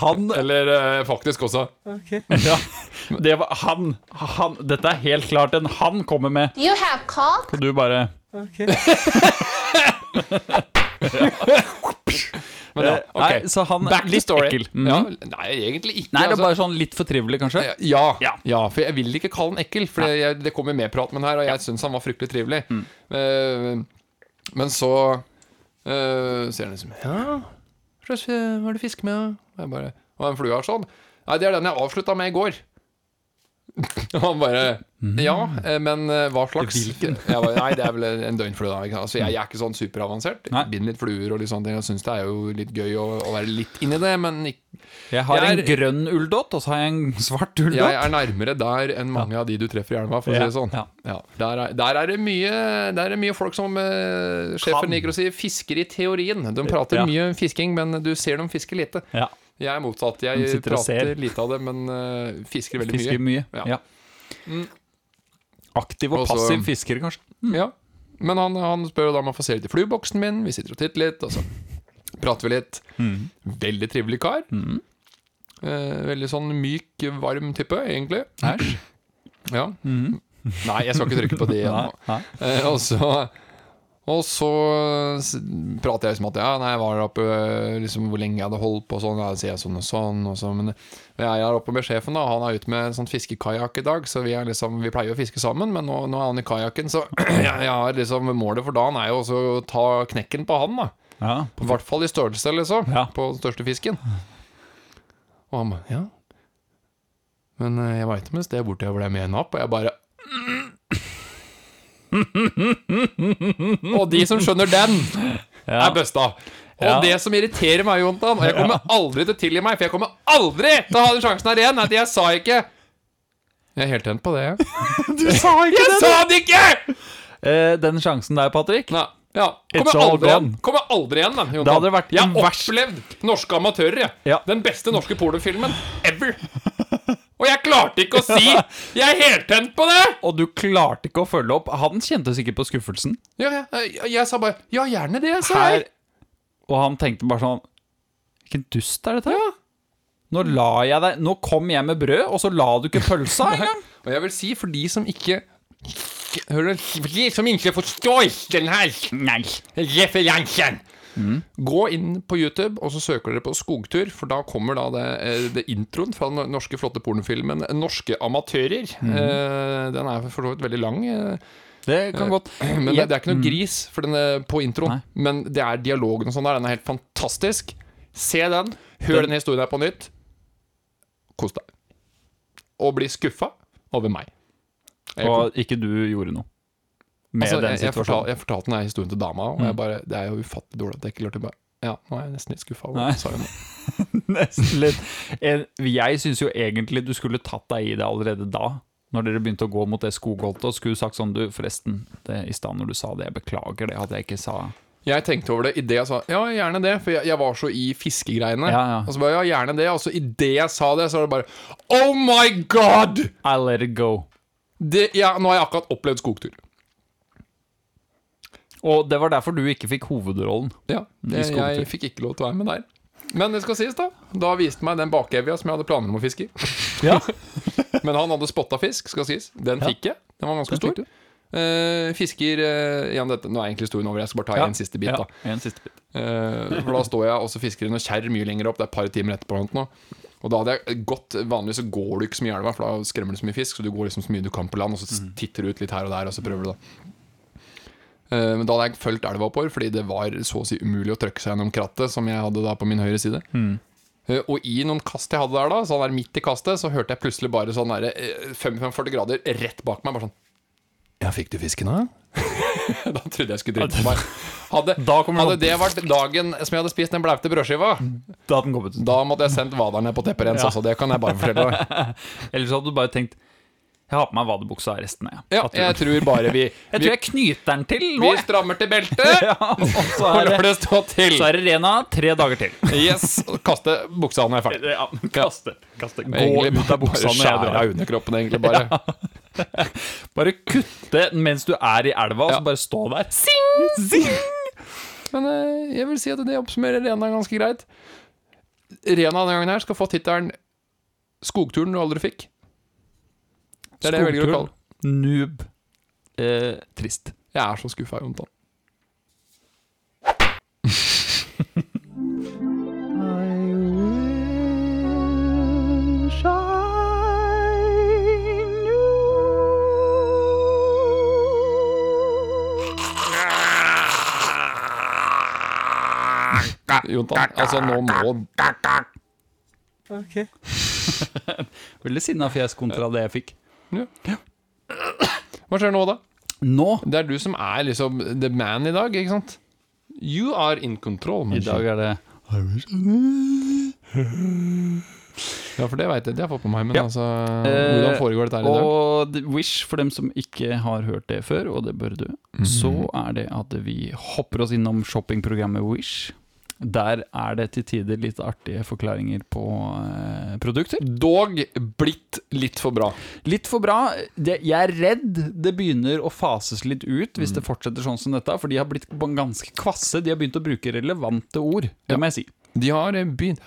han Eller eh, faktisk også ja, Det var han, han. Dette er helt klart en han kommer med. You have cock. Og du bare Men ja, ok. Nei, så han Back to litt story. ekkel. Mhm. Ja, nei, egentlig ikke. Nei, det er altså. bare sånn litt for trivelig, kanskje? Ja, Ja. ja, for jeg vil ikke kalle han ekkel, for jeg, det kommer mer prat med han her, og jeg syns han var fryktelig trivelig. Mm. Eh, men så uh, ser han liksom Ja, hva slags- hva har du fisk med? da?» Og jeg bare Og en flue er sånn. Nei, det er den jeg avslutta med i går. Og han bare Ja, eh, men eh, hva slags Hvilken? Jeg bare, Nei, det er vel en døgnflue, da. Altså, jeg, jeg er ikke sånn superavansert. Jeg binder litt fluer og litt sånne ting. Jeg syns det er jo litt gøy å, å være litt inni det, men ikke Jeg har Jeg en er- grønn ulldott, og så har jeg en svart ulldott. Jeg er nærmere der enn mange av de du treffer i elva, for å si det sånn. ja. Ja, der, er, der, er det mye, der er det mye folk som uh, sjefen liker å si fisker i teorien. De prater mye om fisking, men du ser dem fiske lite. Ja. Jeg er motsatt. Jeg prater lite av det, men uh, fisker veldig Fisker mye. mye. Ja. Ja. Mm. Aktiv og Også, passiv fisker, kanskje. Ja. Men han, han spør jo da om han får se litt i flueboksen min. Vi sitter og titter litt, og så prater vi litt. Mm. Veldig trivelig kar. Eh, veldig sånn myk, varm type, egentlig. Æsj. Ja. Nei, jeg skal ikke trykke på det igjen. Eh, og så Og så s- prater jeg liksom at ja, nei, jeg var oppe liksom hvor lenge jeg hadde holdt på sånn. Ja, sier jeg sånn og sånn. Og så, men jeg er oppe med sjefen, da. Han er ute med en sånn fiskekajakk i dag. Så vi, liksom, vi pleier å fiske sammen, men nå, nå er han i kajakken. Så jeg, jeg har liksom målet for dagen er jo også å ta knekken på han, da. Ja. I hvert fall i størrelse, liksom. Ja. På den største fisken. Og han bare Ja. Men eh, jeg veit om et sted borte hvor det er mer napp, og jeg bare Og de som skjønner den, Ja. er busta. Og Ja. det som irriterer meg, Jontan, og jeg kommer aldri til å tilgi meg, for jeg kommer aldri til å ha den sjansen her igjen, er at jeg sa ikke Jeg er helt tent på det, jeg. Du sa ikke Jeg sa det ikke! Uh, den sjansen der, Patrick. Nei. Ja, kommer aldri igjen. Kommer aldri igjen, den. Jontan. Det hadde vært jeg har opplevd norske amatører, jeg. Ja. Den beste norske pornofilmen ever. Og jeg klarte ikke å si 'jeg er heltent på det'! Og du klarte ikke å følge opp. Han kjente sikkert på skuffelsen. Ja, ja, jeg, jeg sa bare 'ja, gjerne det', sa jeg. og han tenkte bare sånn Hvilken dust er dette? Ja. Nå la jeg deg Nå kom jeg med brød, og så la du ikke pølsa engang. Og jeg vil si, for de som ikke Hører du? For de som ikke forstår den her referansen Gå inn på YouTube, og så søker dere på skogtur, for da kommer da det, eh, det introen fra den norske flotte pornofilmen 'Norske amatører'. Eh, Den er for så vidt veldig lang, eh, Det kan godt men det, det er ikke noe gris for den er på introen. Nei. Men det er dialogen og sånn der. Den er helt fantastisk. Se den. Hør Den- denne historien her på nytt. Kos deg. Og bli skuffa over meg. Jeg, Og ikke du gjorde noe med altså, den jeg, jeg, fortal, situasjonen. jeg fortalte denne historien til dama, og jeg bare, det er jo ufattelig dårlig at jeg ikke klarte å Ja, nå er jeg nesten litt skuffa. Nesten litt. En- Jeg syns jo egentlig du skulle tatt deg i det allerede da. Når dere begynte å gå mot det skogholtet, og skulle sagt sånn Du, forresten, det, i stad når du sa det, jeg beklager det hadde jeg ikke sa Jeg tenkte over det idet jeg sa ja, gjerne det, for jeg, jeg var så i fiskegreiene. Ja, ja. Og så bare ja, gjerne det, og så idet jeg sa det, så var det bare Oh my god! I let it go. Det, ja, nå har jeg akkurat opplevd skogtur. Og det var derfor du ikke fikk hovedrollen. Ja, jeg, jeg fikk ikke lov til å være med der. Men det skal sies, da. Da viste meg den bakevja som jeg hadde planer om å fiske i. Ja. Men han hadde spotta fisk, skal sies. Den Ja. fikk jeg. Den var ganske stor. Uh. Fisker uh, igjen dette, Nå er egentlig historien over, jeg skal bare ta Ja. en siste bit. Ja, da en siste bit. Uh, For da står jeg og så fisker i noe kjerr mye lenger opp. Det er et par timer etterpå. Nå. Og da hadde jeg gått Vanligvis så går du ikke så mye i elva, for da skremmer du så mye fisk. Så du går liksom så mye du kan på land, og så Mm. titter du ut litt her og der, og så prøver du, da. Eh, Men da hadde jeg fulgt elva oppover, fordi det var så å si umulig å trøkke seg gjennom krattet, som jeg hadde da på min høyre side. Mm. Eh, Og i noen kast jeg hadde der, da sånn der midt i kastet, så hørte jeg plutselig bare sånn der, eh, 45 grader rett bak meg. Bare sånn Ja, fikk du fisken, da? da trodde jeg skulle drite på meg. Hadde, Da hadde det vært dagen som jeg hadde spist den blaute brødskiva, Da hadde den da måtte jeg sendt vaderen ned på teppet rens. Ja. Altså, det kan jeg bare fortelle deg. Ellers hadde du bare tenkt Jeg har på meg vadebuksa resten av Ja, jeg tror bare vi Jeg tror jeg knyter den til nå. vi strammer til beltet Ja, og så er det, det stå til. så er det Rena tre dager til. Yes, Kaste buksa når jeg er ferdig. Ja, kaste, kaste. Gå Egentlig ut av buksa bare når jeg drar. av underkroppen, egentlig. Bare. Bare kutte mens du er i elva, og så bare stå der. Sing, sing. Men eh, jeg vil si at det oppsummerer Rena ganske greit. Rena denne gangen her skal få tittelen 'Skogturen du aldri fikk'. Det er det jeg velger å kalle. Noob. Eh, trist. Jeg er så skuffa, Jontan. Jontan, altså nå må Ok. Veldig sinna fjes kontra det jeg fikk. Hva skjer nå, da? Nå Det er du som er liksom the man i dag, ikke sant? You are in control. i dag er det Ja, for det veit jeg. Det har jeg fått med meg. Men Ja. altså, Eh, hvordan foregår dette her i dag? Og The Wish, for dem som ikke har hørt det før, og det bør du, så er det at vi hopper oss innom shoppingprogrammet Wish. Der er det til tider litt artige forklaringer på eh, produkter. Dog blitt litt for bra. Litt for bra. Det, jeg er redd det begynner å fases litt ut hvis det fortsetter sånn som dette, for de har blitt ganske kvasse. De har begynt å bruke relevante ord, det må jeg si. De har eh, begynt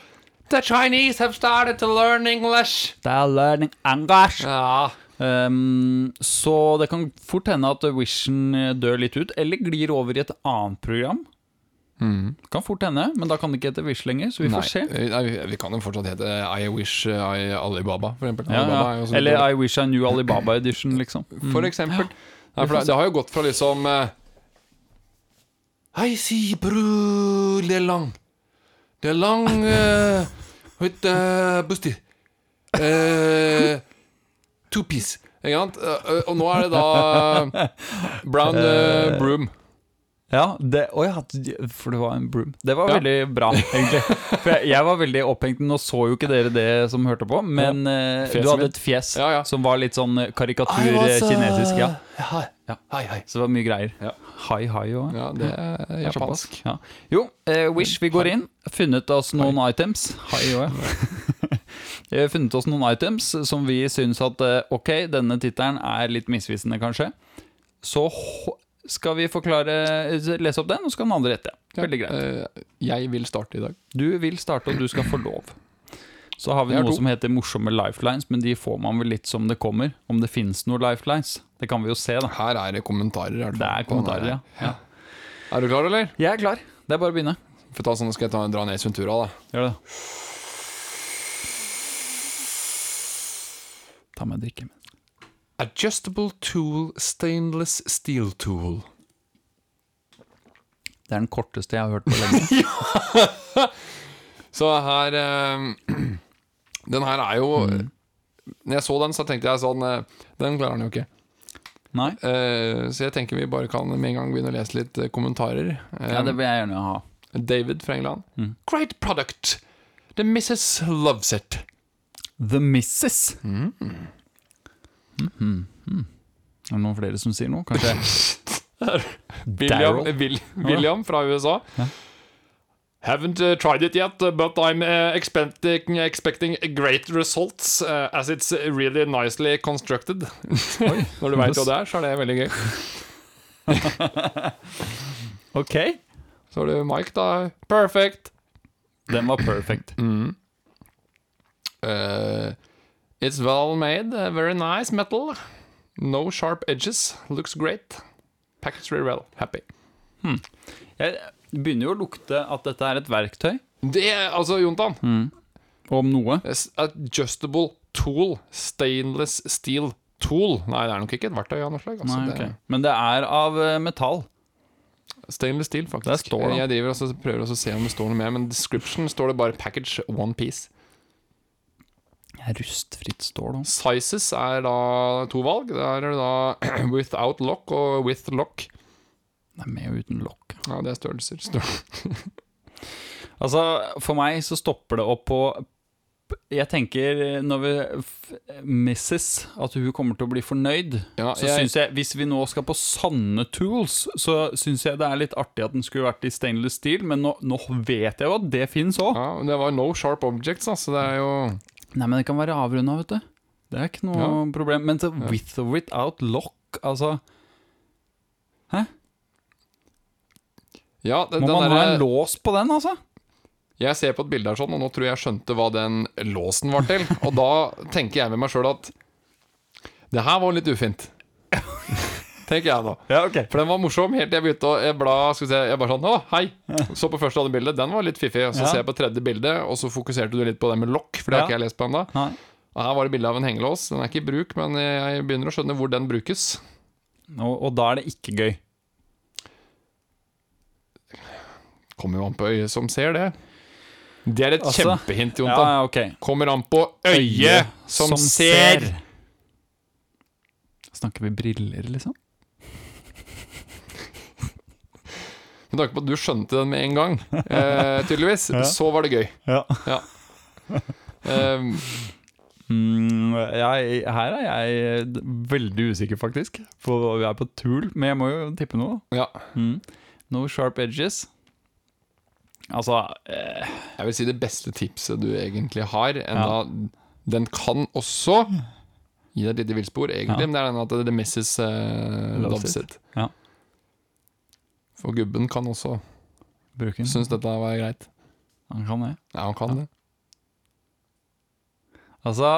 The Chinese have started to learn English. They are learning English. Ja, Um, så det kan fort hende at Vision eh, dør litt ut, eller glir over i et annet program. Mm. Kan fort hende, men da kan det ikke hete Wish lenger, så vi Nei, får se. eh, Nei, vi- vi kan jo fortsatt hete I wish I Alibaba, for eksempel. Ja, Alibaba ja. Eller I Wish I New Alibaba Edition, liksom. For eksempel. Nei, for det, det har jo gått fra liksom uh, I see bro, det er lang. Det er lang uh, Høyt uh, busty. Uh, two piece. Ikke sant? Uh, og nå er det da brown broom. Ja, det, å ja, for det var en broom. Det var Ja. veldig bra, egentlig. For jeg, jeg var veldig opphengt. Nå så jo ikke dere det som hørte på, men ja. Du hadde et fjes Ja, ja. som var litt sånn karikatur I was, uh, kinesisk. Ja. Hei, Ja. hei. Så det var mye greier. Ja. hai hi og Ja, det er japansk. Ja. Jo, eh, Wish, vi går inn. Funnet oss noen items. Hi òg, ja. Vi har funnet oss noen items som vi syns at eh, Ok, denne tittelen er litt misvisende, kanskje. Så skal vi forklare lese opp den, og så kan den andre rette. Veldig greit. Eh, jeg vil starte i dag. Du vil starte, og du skal få lov. Så har vi noe som heter morsomme lifelines, men de får man vel litt som det kommer. Om det fins noen lifelines. Det kan vi jo se, da. Her er det kommentarer. Er det, Det er kommentarer, ja. ja. Er du klar, eller? Jeg er klar. Det er bare å begynne. For ta sånn skal jeg ta, dra ned Suntura, da. Gjør det. Ta med en drikke. Adjustable tool, stainless steel tool. Det er den korteste jeg har hørt på lenge. ja. Så her eh, Den her er jo Når jeg så den, så tenkte jeg sånn eh, Den klarer han jo ikke. Nei? Eh, så jeg tenker vi bare kan med en gang begynne å lese litt kommentarer. Ja, det vil jeg gjerne ha. David fra England. Great product! The Mrs. loves it. The Mhm. Er det noen flere som sier noe? Kanskje William, William fra USA. Haven't uh, tried it yet, uh, but I'm uh, expecting, expecting great results uh, as it's really nicely constructed. Når du veit hva det er, så er det veldig gøy. Ok. Så har du Mike, da. Perfect. Den var perfect. Uh, it's well made, uh, very nice metal. No sharp edges. Looks great. Packaged very well. Happy. Jeg begynner jo å lukte at dette er et verktøy. Det er altså, Jontan. Om noe. Adjustable tool. Stainless steel tool. Nei, det er nok ikke et verktøy av noe slag. Altså. Nei, Det er Men det er av eh, metall. Stainless steel, faktisk. Det står. Jeg driver også, prøver også å se om det står noe mer, men description står det bare 'package one piece'. Rustfritt stål. da. Sizes er da to valg. Der er det da without lock og with lock. Det er med og uten lokk. Ja, det er størrelser. Stør Altså, for meg så stopper det opp på Jeg tenker når vi misses at hun kommer til å bli fornøyd, Ja, så jeg- syns jeg Hvis vi nå skal på sanne tools, så syns jeg det er litt artig at den skulle vært i stainless steel, men nå, nå vet jeg jo at det fins òg. Ja, det var no sharp objects, altså. Det er jo Nei, men det kan være avrunda, vet du. Det er ikke noe Ja. problem. Men så with or without lock, altså Ja, det, Må man ha en lås på den, altså? Jeg ser på et bilde her sånn, og nå tror jeg jeg skjønte hva den låsen var til. Og da tenker jeg med meg sjøl at det her var litt ufint. Tenker jeg da. Ja, ok For den var morsom helt til jeg begynte å jeg bla, skal vi se, jeg bare sånn, å, hei Så på første andre bilde, den var litt fiffig så Ja. ser jeg på tredje bilde, og så fokuserte du litt på det med lokk For det har ikke jeg lest på enda. Og her var det bilde av en hengelås Den er ikke i bruk, men jeg begynner å skjønne hvor den brukes Og, og da er det ikke gøy. Kommer jo an på øyet som ser det Det er et Altså, kjempehint, Jontan ja, ok. Kommer an på øyet som, ser Snakker vi briller, liksom? Med tanke på at du skjønte den med en gang eh, Tydeligvis, så var det gøy Ja. Ja Um, Mm, jeg, her er jeg veldig usikker, faktisk, For vi er på Tool. Men jeg må jo tippe noe. Ja, Mm. No sharp edges. Altså eh, jeg vil si det beste tipset du egentlig har Enda den kan også Gi deg et lite villspor egentlig Ja. Men det er den at det misses uh, Loves loves it. it Ja. For gubben kan også bruke den. Synes dette var greit Han kan det. Ja, han kan det Altså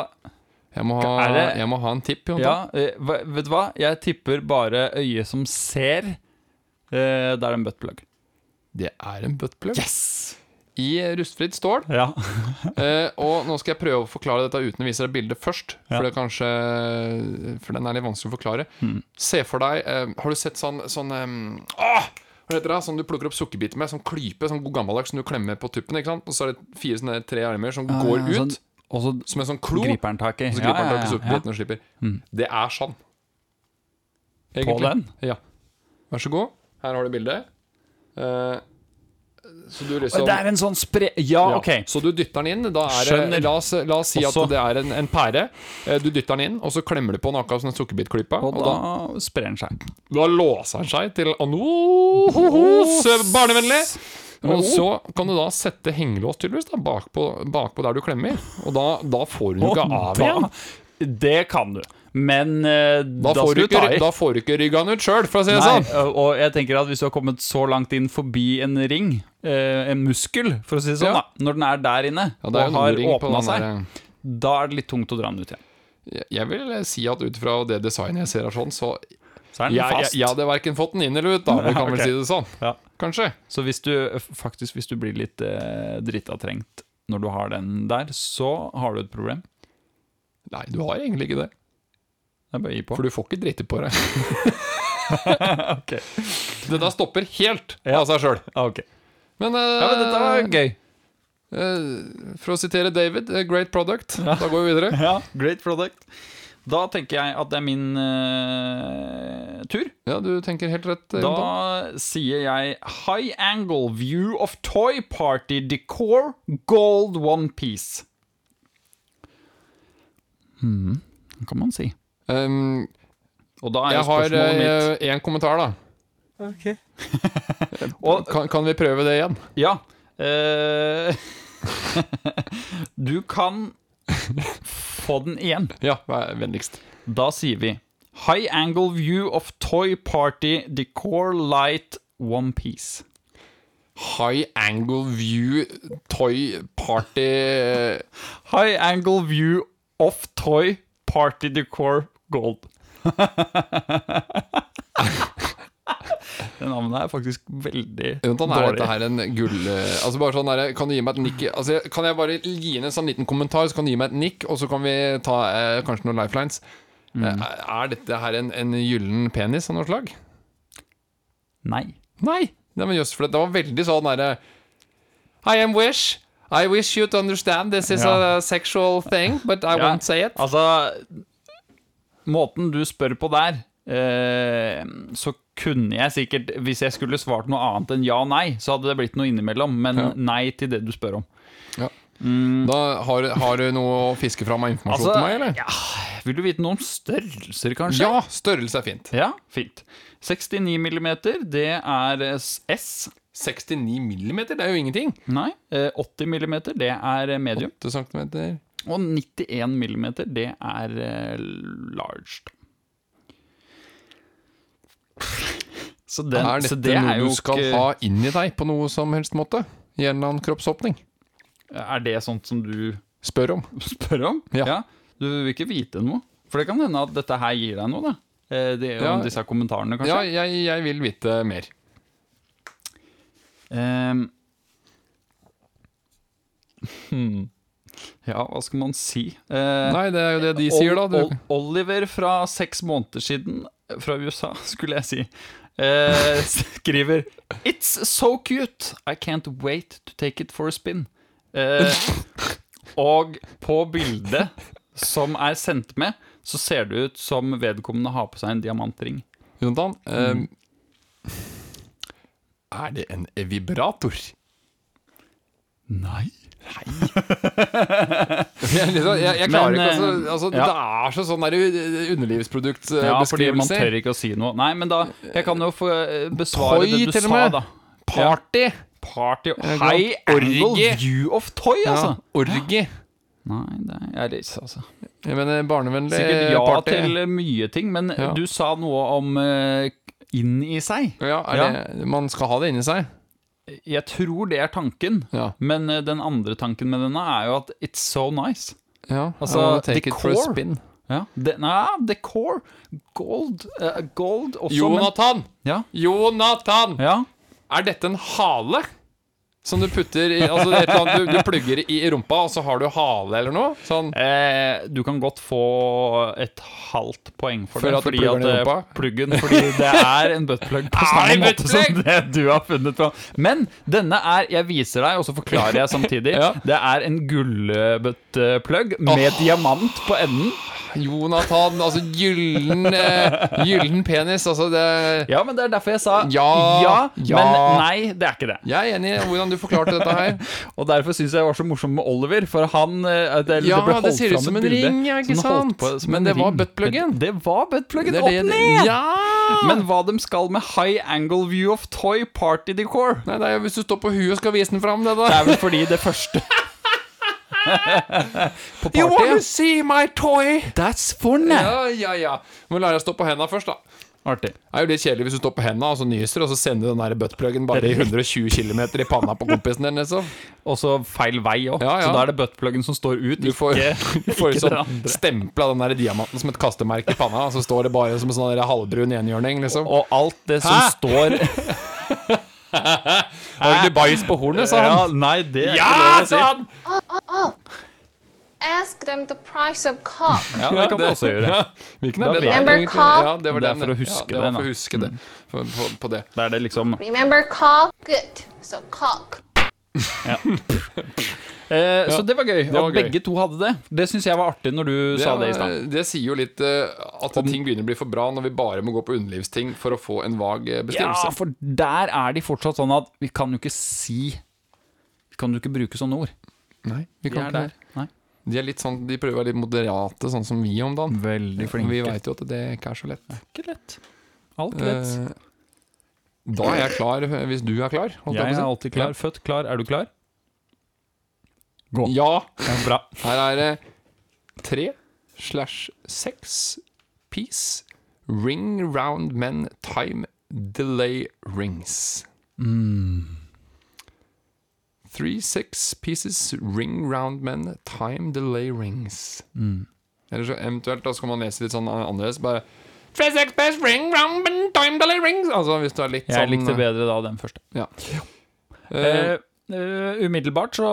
Jeg må ha, Er det- jeg må ha en tipp, Jontan. Ja, eh, hva- vet du hva? Jeg tipper bare øyet som ser. Eh, det er en buttplug. Det er en buttplug. Yes! I rustfritt stål. Ja. Eh, og nå skal jeg prøve å forklare dette uten å vise deg bildet først. Ja. For, det er kanskje, for den er litt vanskelig å forklare. Mm. Se for deg eh, Har du sett sånn, sånn eh, åh, Hva heter det? Sånn du plukker opp sukkerbiter med? Sånn klype, sånn god gammeldags som du klemmer på tuppen. ikke sant? Og så er det fire sånne tre armer som går ut. Sånn, og så Som en sånn klo. griper den tak i. Så griper den tak i sukkerbiten og slipper. Det er sånn. På den? Ja. Vær så god. Her har du bildet. Eh, så du liksom Det er en sånn spre... Ja, Ja, ok. Så du dytter den inn. Da er Skjønner. la, oss, la oss si Også. at det er en, en pære. Eh, Du dytter den inn, og så klemmer du på den akkurat som en sukkerbitklype. Og Og da, sprer den seg. da låser den seg til Anos barnevennlig. Og så kan du da sette hengelås tydeligvis da, bakpå, bakpå der du klemmer. Og da, da får du den ikke av igjen. Det kan du. Men eh, Da, da, får ikke, da får du ikke rygga den ut sjøl, for å si det sånn. og jeg tenker at hvis du har kommet så langt inn forbi en ring, eh, en muskel, for å si det sånn, Ja. da, når den er der inne Ja, er og har åpnet åpna seg, der. da er det litt tungt å dra den ut igjen. Jeg- vil si at ut fra det designet jeg ser her sånn, så jeg, jeg, jeg hadde verken fått den inn eller ut, da. Vi kan vel okay. si det sånn. Ja. Kanskje. Så hvis du faktisk hvis du blir litt eh, drita trengt når du har den der, så har du et problem. Nei, du har egentlig ikke det. Er bare gir på. For du får ikke drite på deg. Ok. Dette stopper helt Ja. av seg sjøl. Okay. Men, uh, Ja, men dette var gøy. Uh, for å sitere David, uh, great product. Da går vi videre. Ja, great product. Da tenker jeg at det er min uh, tur. Ja, du tenker helt rett. Da Jonathan. Sier jeg High angle view of toy party decor gold one piece. Hmm, det kan man si. Um, Og da er jeg har en én kommentar, da. Ok. Kan, kan vi prøve det igjen? ja Uh, Du kan få den igjen. Ja, vær vennligst. Da sier vi High angle view of toy party decor light one piece. High angle view toy party High angle view of toy party decor gold. Det navnet er faktisk veldig Jonathan, er dårlig. dette her en gull... eh, Altså bare sånn der, Kan du gi meg et nikk altså, Kan jeg bare gi inn en sånn liten kommentar, så kan du gi meg et nikk, og så kan vi ta eh, kanskje noen lifelines? Mm. Eh, er dette her en, en gyllen penis av noe slag? Nei. Nei! Nei, men just for det, det var veldig sånn derre I am wish. I wish you to understand this is Ja. a sexual thing, but I Ja, won't say it. Altså Måten du spør på der, eh, så kunne jeg sikkert Hvis jeg skulle svart noe annet enn ja og nei, så hadde det blitt noe innimellom. Men Ja. nei til det du spør om. Da har, har du noe å fiske fram av informasjon Altså, til meg, eller? ja, Vil du vite noe om størrelser, kanskje? Ja, størrelse er fint. Ja, fint. 69 millimeter, det er S. 69 millimeter, det er jo ingenting. Nei. eh, 80 millimeter, det er medium. 8 centimeter. Og 91 millimeter, det er eh, large. Så, den, er så dette det noe er du skal ikke ha inni deg på noe som helst måte? I en eller annen kroppsåpning? Er det sånt som du Spør om. spør om? Ja. Du vil ikke vite noe? For det kan hende at dette her gir deg noe, da. Eh, Det, Ja. Om disse kommentarene, Ja, kanskje? jeg, jeg vil vite mer. Um. hmm. Ja, hva skal man si? Eh, Nei, det er jo det de sier, da. Du. Oliver fra seks måneder siden, fra USA, skulle jeg si, eh, skriver It's so cute! I can't wait to take it for a spin. Eh, og på bildet som er sendt med, så ser det ut som vedkommende har på seg en diamantring. Jonathan, eh, er det en vibrator? Nei. Jeg, liksom, jeg, jeg klarer Men, ikke altså, eh, altså, ja. Det er så sånn der Ja, fordi man tør ikke å si noe. Nei, men da Jeg kan jo få eh, besvare Toy, det du sa, da. Party! Party Hei, orgie. view of toy, altså. Ja, orgi. Nei, det er litt altså. Jeg mener barnevennlig Sikkert ja party. til mye ting, men Ja. du sa noe om uh, inn i seg. Ja, Ja. Det, man skal ha det inni seg. Jeg tror det er tanken, Ja. men eh, den andre tanken med denne er jo at it's so nice. Ja, Altså, take decor. it for a spin. Ja. De, nei, decor. Gold. uh, gold også, Jonathan! men Ja. Jonathan! ja. Er dette en hale? Som du putter i Altså annet du, du plugger i, i rumpa, og så har du hale eller noe? Sånn Eh, du kan godt få et halvt poeng for, For det. fordi at eh, pluggen Fordi det er en buttplug på samme det måte som det du har funnet på. Men denne er Jeg viser deg, og så forklarer jeg samtidig. Ja. Det er en gullbuttplug med diamant på enden. Jonathan, altså gyllen eh, Gyllen penis, altså det Ja, men det er derfor jeg sa Ja, ja, ja. men nei, det er ikke det. Jeg er enig i hvordan du forklarte dette her. Og derfor syns jeg det var så morsomt med Oliver, for han eh, det, Ja, det, det ser ut som en bilde ring, ja, ikke sant? på Men det var buttpluggen. Det, det var buttpluggen opp ned! Ja! Men hva de skal med high angle view of toy party decor Nei, det er jo hvis du står på huet og skal vise den fram, det da. Det er vel fordi det første På You want to see my toy? That's for now Ja, ja, ja. Må lære deg å stå på henda først, da. Artig Det er jo litt kjedelig hvis du står på henda og så nyser, og så sender du den buttpluggen bare i 120 km i panna på kompisen din, liksom. Og så feil vei også Ja, ja. Så da er det buttpluggen som står ut Du får, Ikke, du får ikke sånn av den der diamanten som et kastemerke i panna, og så står det bare som en sånn halvbrun enhjørning, liksom. Og alt det som Hæ? står Har du bæsj på hornet, sa han. ja. Nei, det er Ja, ikke lov å si sa han! Ask them the price of cock. Ja, det kan man også gjøre Ja. Hvilken er det? da, jeg. egentlig? Ja, det var Det er for å huske Ja, det. det, for å huske det. For, på, på det. Da er det liksom Remember cock? Good. So cock. eh, Så det var gøy var Og gøy. begge to hadde det Det synes jeg var artig når du sa det i stad det sier jo litt eh, at ting begynner å bli for bra når vi bare må gå på underlivsting for å få en vag beskrivelse. Ja, for der er de fortsatt sånn at vi kan jo ikke si Vi kan jo ikke bruke sånne ord. Nei, vi kan de ikke der. Nei. De, er litt sånn, de prøver å være litt moderate, sånn som vi om dagen. Veldig flinke. Vi veit jo at det ikke er så lett. Ikke lett. Alt lett. Eh, da er jeg klar, hvis du er klar. Jeg, jeg er alltid klar. Født klar. Er du klar? Gå. Ja. Ja, bra. Her er det tre slash seks piece ring round men time delay rings. Three six pieces ring round men time delay rings. Eller så eventuelt da skal man lese litt sånn annerledes. Bare Altså hvis du er litt Jeg sånn likte bedre da den første. Ja. Eh, uh, eh, umiddelbart så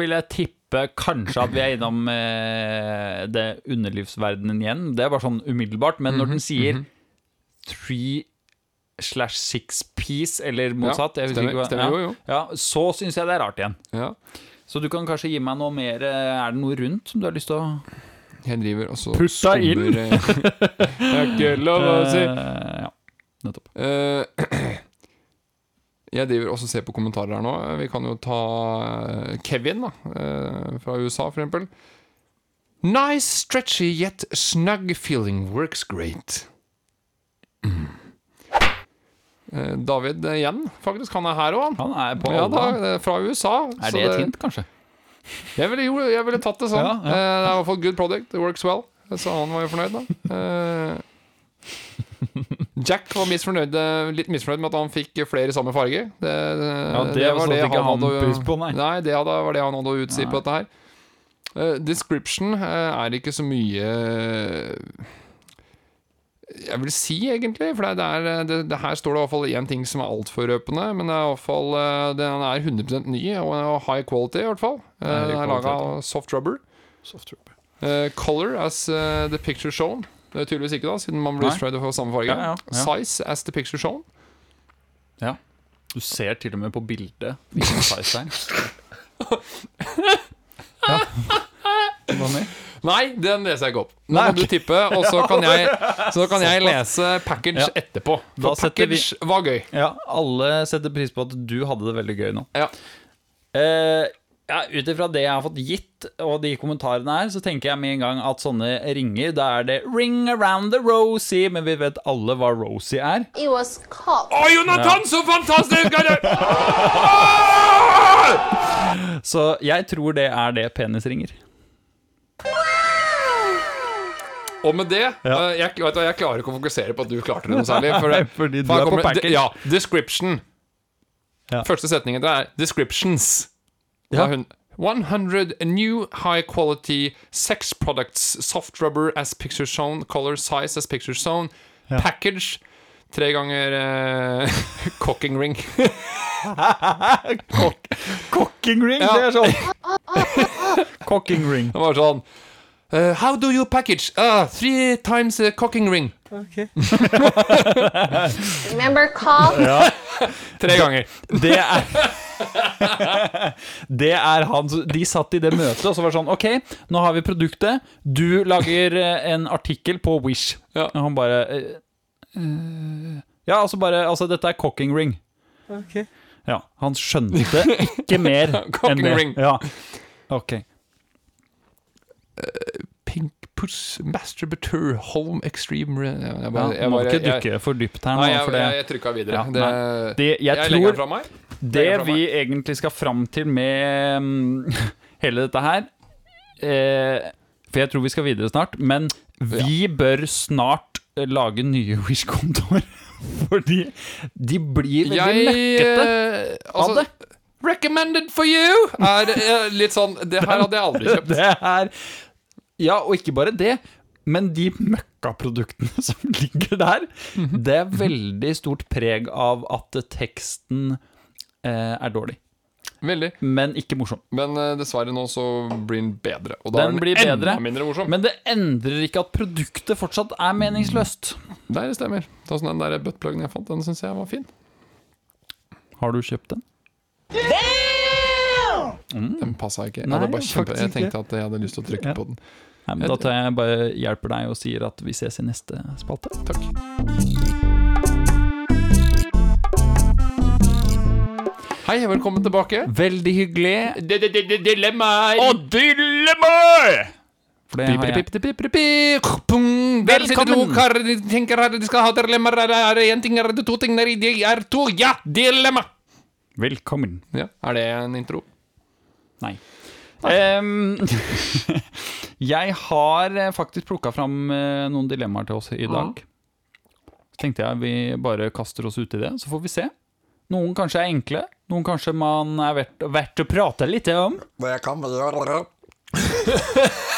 vil jeg tippe kanskje at vi er innom uh, det underlivsverdenen igjen. Det er bare sånn umiddelbart. Men Mhm, når den sier three slash six piece, eller motsatt, ja, stemmer, ikke stemmer, ja. jo, jo. Ja, så syns jeg det er rart igjen. ja. Så du kan kanskje gi meg noe mer eh, Er det noe rundt som du har lyst til å Jeg driver også Putta inn. eh, Det er ikke lov å si. Uh, Ja, nettopp. Uh, jeg driver også og ser på kommentarer her nå. Vi kan jo ta eh, Kevin da, eh, fra USA, for eksempel. Nice, stretchy yet snug feeling works great. Mm. Eh, David eh, igjen, faktisk. Han er her òg, han. Han er på Ja, da, eh, fra USA. Er det et hint, kanskje? Jeg ville, jo, jeg ville tatt det sånn. Ja, ja. Eh, det er i hvert fall good product. It works well. Så han var jo fornøyd, da. Eh, Jack var misfornøyd, eh, litt misfornøyd med at han fikk flere i samme farge. Det, Ja, det var sånn at ikke han hadde pris på, nei. det hadde, var det han hadde å utsi Nei. på dette her. Uh, description uh, er ikke så mye Jeg vil si, egentlig. For det, er, det, det her står det i hvert fall én ting som er altfor røpende. Men det er i hvert fall eh, den er 100% ny og high quality, i hvert fall. Eh, Den er laga av soft rubber. Eh, color as uh, the picture shown. Det er tydeligvis ikke, da siden man blir straight for samme farge. Ja, ja, ja. Size as the picture shown. Ja. Du ser til og med på bildet hvilken size det er. Ja. Hva mer? Nei, den leser jeg ikke opp. Nå Nei, må du tippe, og så kan jeg, så kan jeg lese package Ja. etterpå. Da package vi- var gøy. Ja, alle setter pris på at du hadde det veldig gøy nå. Ja. Eh, ja, Ut ifra det jeg har fått gitt, og de kommentarene her, så tenker jeg med en gang at sånne ringer, da er det 'ring around the Rosie', men vi vet alle hva Rosie er. It was cock. Å, Jonathan, så fantastisk! Så jeg tror det er det penisringer. Og med det Ja. eh, jeg, vet du, jeg klarer ikke å fokusere på at du klarte det noe særlig. For det, Fordi du er på package. Ja, description. Ja. Første setningen der er 'descriptions'. Ja. Ja. Hun, 100 new high quality sex products, soft rubber as picture shown, color size as picture shown, package Tre ganger eh, cocking ring. Cocking ring, Ja. det er sånn. Cocking ring. Det var sånn Uh, How do you package? Uh, three times uh, cocking ring. Remember, call? Tre ganger. Det er Det er han De satt i det møtet og så var det sånn Ok, nå har vi produktet. Du lager eh, en artikkel på Wish. Ja. Og han bare eh, eh, Ja, altså bare Altså, dette er cocking ring. Ja, han skjønte ikke mer enn det. ring. Ja. Ok. Pink puss masturbator home extreme re- Jeg, Ja, bare, jeg, må bare, ikke dukke dykke for dypt her nå. Nei, jeg, for det, jeg, jeg trykka videre. Ja, det, nei. det, jeg, jeg legger den tror fra meg. Det vi egentlig skal fram til med um, hele dette her eh, For jeg tror vi skal videre snart, men vi bør snart lage nye Wish-kontoer. Fordi de blir veldig møkkete eh, av altså, det. Recommended for you! Er er litt sånn Det her hadde jeg aldri kjøpt. Det er Ja, og ikke bare det, men de møkkaproduktene som ligger der, Mhm. det er veldig stort preg av at teksten eh, er dårlig. Veldig. Men ikke morsom. Men uh, dessverre nå så blir den bedre. Og da Den er blir den bedre. enda mindre morsom. Men det endrer ikke at produktet fortsatt er meningsløst. Der stemmer. Ta sånn Den der buttpluggen jeg fant, den syns jeg var fin. Har du kjøpt den? Den passa ikke. Jeg, Nei, bare kjempe, jeg tenkte at jeg hadde lyst til å trykke Ja. på den. Nei, men Da tar jeg bare hjelper deg og sier at vi ses i neste spalte. Takk. Hei, velkommen tilbake. Veldig hyggelig. Dilemmaer. Og dilemmaer! For det har jeg. Velkommen! Velkommen. tenker at de skal ha dilemmaer. Er det én ting, er det to ting, er det er to? Ja, dilemma! Velkommen. Ja, er det en intro? Nei. Um, jeg har eh, faktisk plukka fram eh, noen dilemmaer til oss i dag. Så tenkte jeg vi bare kaster oss ut i det, så får vi se. Noen kanskje er enkle, noen kanskje man er verdt, verdt å prate litt om. Det kan vi gjøre.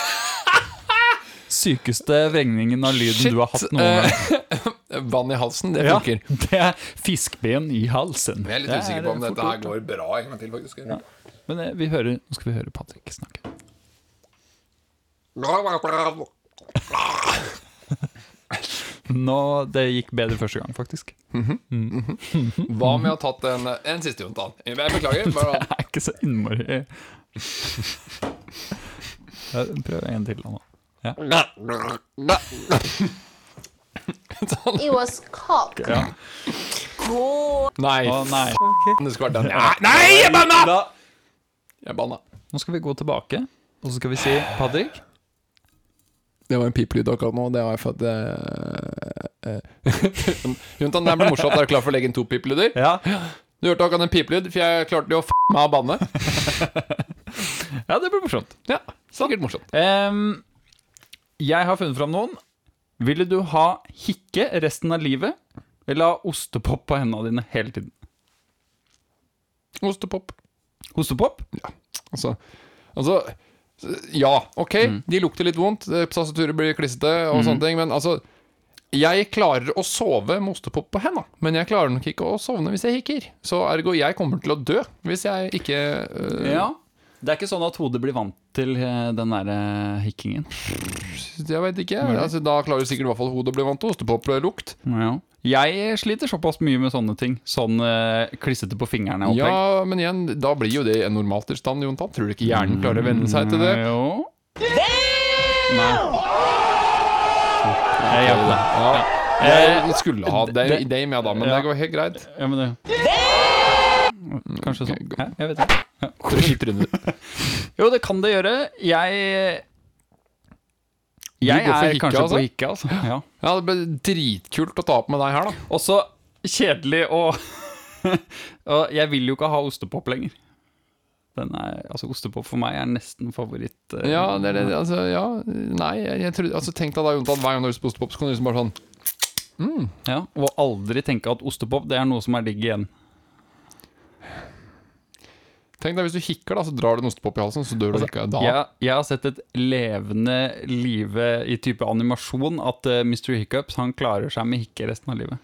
Sykeste vrengningen av lyden du har hatt noen eh, gang. Vann i halsen, det Ja, det er fiskeben i halsen. Jeg er litt Det usikker på om dette her går bra en gang til, faktisk. Ja. Men eh, vi hører, nå skal vi høre Patrick snakke. Nå, Det gikk bedre første gang, faktisk. Hva om vi har tatt en, en siste, Jontan? Jeg beklager. Bare, Det er ikke så innmari Ja, Prøv en til, da. nå. It was cock. Ja. nei, Å nei. det skulle vært den. Ja, nei, jeg banna! Jeg banna. nå skal vi gå tilbake, og så skal vi si Patrick. Det var en piplyd akkurat nå. Det var for at eh, Jontan, det her blir morsomt. Er du klar for å legge inn to pipelyder? Ja. Du hørte akkurat en pipelyd, for jeg klarte jo å f meg av banne. ja, det blir morsomt. Ja, sikkert morsomt. Um, jeg har funnet fram noen. Ville du ha hikke resten av livet, eller ha ostepop på hendene dine hele tiden? Ostepop. Ostepop? Altså, altså Ja, OK, de lukter litt vondt. eh, Tastaturet blir klissete og sånne ting, men altså jeg klarer å sove med ostepop på henda, men jeg klarer nok ikke å sovne hvis jeg hikker. Så ergo, jeg kommer til å dø hvis jeg ikke øh, Ja. Det er ikke sånn at hodet blir vant til eh, den der hikkingen. Jeg vet ikke. Altså, da klarer sikkert i hvert fall hodet å bli vant til ostepoplukt. Ja. Jeg sliter såpass mye med sånne ting. Sånn uh, klissete på fingrene. opplegg. Ja, men igjen, da blir jo det en normaltilstand, Jontan. Tror du ikke hjernen klarer å venne seg til det? Jo. Nei. Jeg deg. Ja. Jeg skulle ha det det- i deg med, da, men ja. det går helt greit. Ja, men det Kanskje sånn. Hæ? Jeg vet ikke. Ja. Jo, det kan det gjøre. Jeg Jeg er hikke, kanskje altså? på hikke, altså. Ja. Ja, det ble dritkult å ta opp med deg her, da. Også kjedelig Og jeg vil jo ikke ha ostepop lenger. Den er, altså Ostepop for meg er nesten favoritt. Uh, Ja, det er det, altså, ja Nei, jeg, jeg trodde, Altså, tenk deg da, Jontan, hver gang du lyst på ostepop, så kan du liksom bare sånn ja. Og aldri tenke at ostepop det er noe som er digg igjen. Tenk deg hvis du hikker, da, så drar du en ostepop i halsen, så dør du ikke da. Jeg, jeg har sett et levende live i type animasjon at uh, Mr. Hiccups han klarer seg med hikke resten av livet.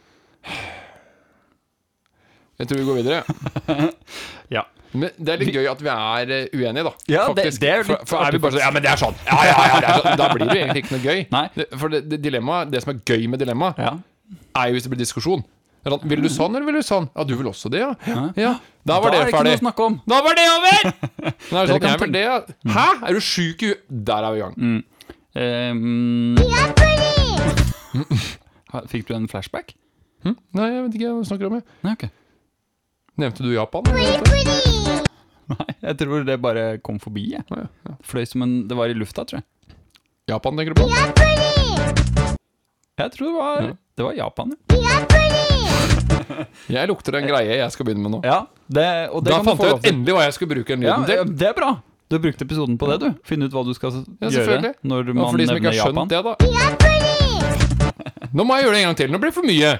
Jeg tror vi går videre. Ja. Men det er litt gøy at vi er eh, uenige, da. Ja, det- det er for, for er vi bare sånn Ja, men det er sånn! Ja, ja, ja, det er sånn. Da blir det egentlig ikke noe gøy. Nei. For det, det, dilemma, det som er gøy med dilemmaet, Ja. er jo hvis det blir diskusjon. Vil du sånn, eller vil du sånn? Ja, du vil også det, ja? Ja, Da Da var er det det ikke ferdig. noe å snakke om. Da var det over! Nå er det sånn, jeg det. Hæ? Er du sjuk i huet? Der er vi i gang. Mm. Um, Fikk du en flashback? Hm? Nei, jeg vet ikke hva du snakker om. Jeg. Nei, ok. Nevnte du Japan? Nei, jeg tror det bare kom forbi. Jeg. Ja, ja. Fløy som en Det var i lufta, tror jeg. Japan, tenker du på? Jeg tror det var, Ja. det var Japan, ja. Jeg lukter en greie jeg skal begynne med nå. ja det, og det Da fant jeg ut endelig hva jeg skulle bruke den Ja, lyden til. det er bra. Du har brukt episoden på det, du. Finne ut hva du skal Ja, gjøre når man for de som ikke har skjønt Japan. det, da Nå må jeg gjøre det en gang til. Nå blir det for mye.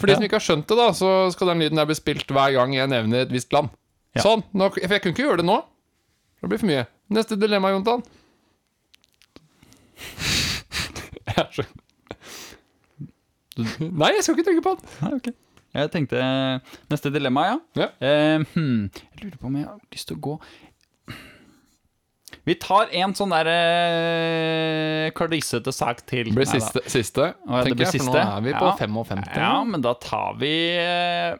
For de Ja. som ikke har skjønt det, da så skal den lyden der bli spilt hver gang jeg nevner et visst land. Ja. Sånn. Nå, for jeg kunne ikke gjøre det nå. Det blir for mye. Neste dilemma, Jontan. Jeg skjønner. Nei, jeg skal ikke trykke på den. Nei, ok. Jeg tenkte Neste dilemma, ja. Ja. Eh, hmm, jeg lurer på om jeg har lyst til å gå Vi tar en sånn der eh, klissete sak til. Det blir siste, siste Å, ja, det tenker blir jeg, for siste. nå er vi på Ja. 55. Ja, men da tar vi eh,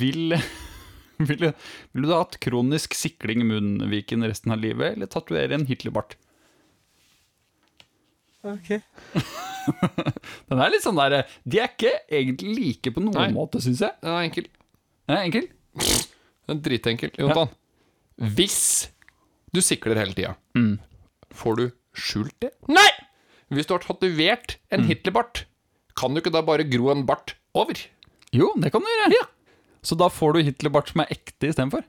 Vil Ville vil du ha hatt kronisk sikling i munnviken resten av livet, eller tatovere en Hitlerbart? Den er litt sånn der De er ikke egentlig like på noen Nei. måte, syns jeg. Den er enkel. Den er enkel. Den er dritenkel. Jontan, hvis du sikler hele tida, Mm. får du skjult det? Nei! Hvis du har tatovert en Mm. Hitlerbart, kan du ikke da bare gro en bart over? Jo, det kan du gjøre. Så da får du Hitlerbart som er ekte istedenfor.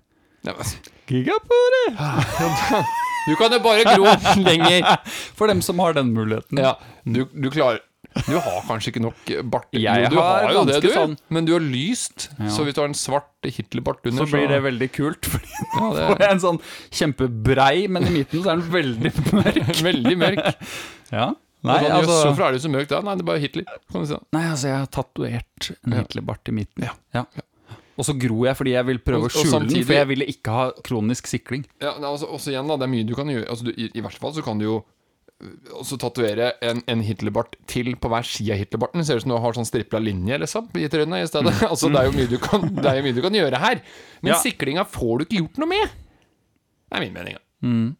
Ja, men, Gigapore! Du kan jo bare gro lenger. For dem som har den muligheten. Ja, du, du klarer Du har kanskje ikke nok bart. Jeg jo, du har jo det, du. sånn- Men du har lyst. Ja. Så hvis du har en svart Hitlerbart under, Så blir det veldig kult. Fordi ja, det får jeg en sånn kjempebrei, men i midten så er den veldig mørk. er veldig mørk. Ja. Nei, sånn, altså, Hvorfor er det så mørkt da? Nei, det er bare Hitler. Si. nei, altså jeg har tatovert en. Hitlerbart i midten. Ja. Ja. Og så gror jeg fordi jeg vil prøve Og- å skjule skjule den, for jeg ville ikke ha kronisk sikling. Ja, altså, også igjen da, det er mye du kan gjøre altså, du, i, I hvert fall så kan du jo øh, også tatovere en, en Hitlerbart til på hver side av Hitlerbarten. Ser ut som du har sånn stripla linje liksom, i trynet i stedet. altså, det, er jo mye du kan, det mye du kan gjøre her. Men Ja. siklinga får du ikke gjort noe med. Det er min mening. Mm.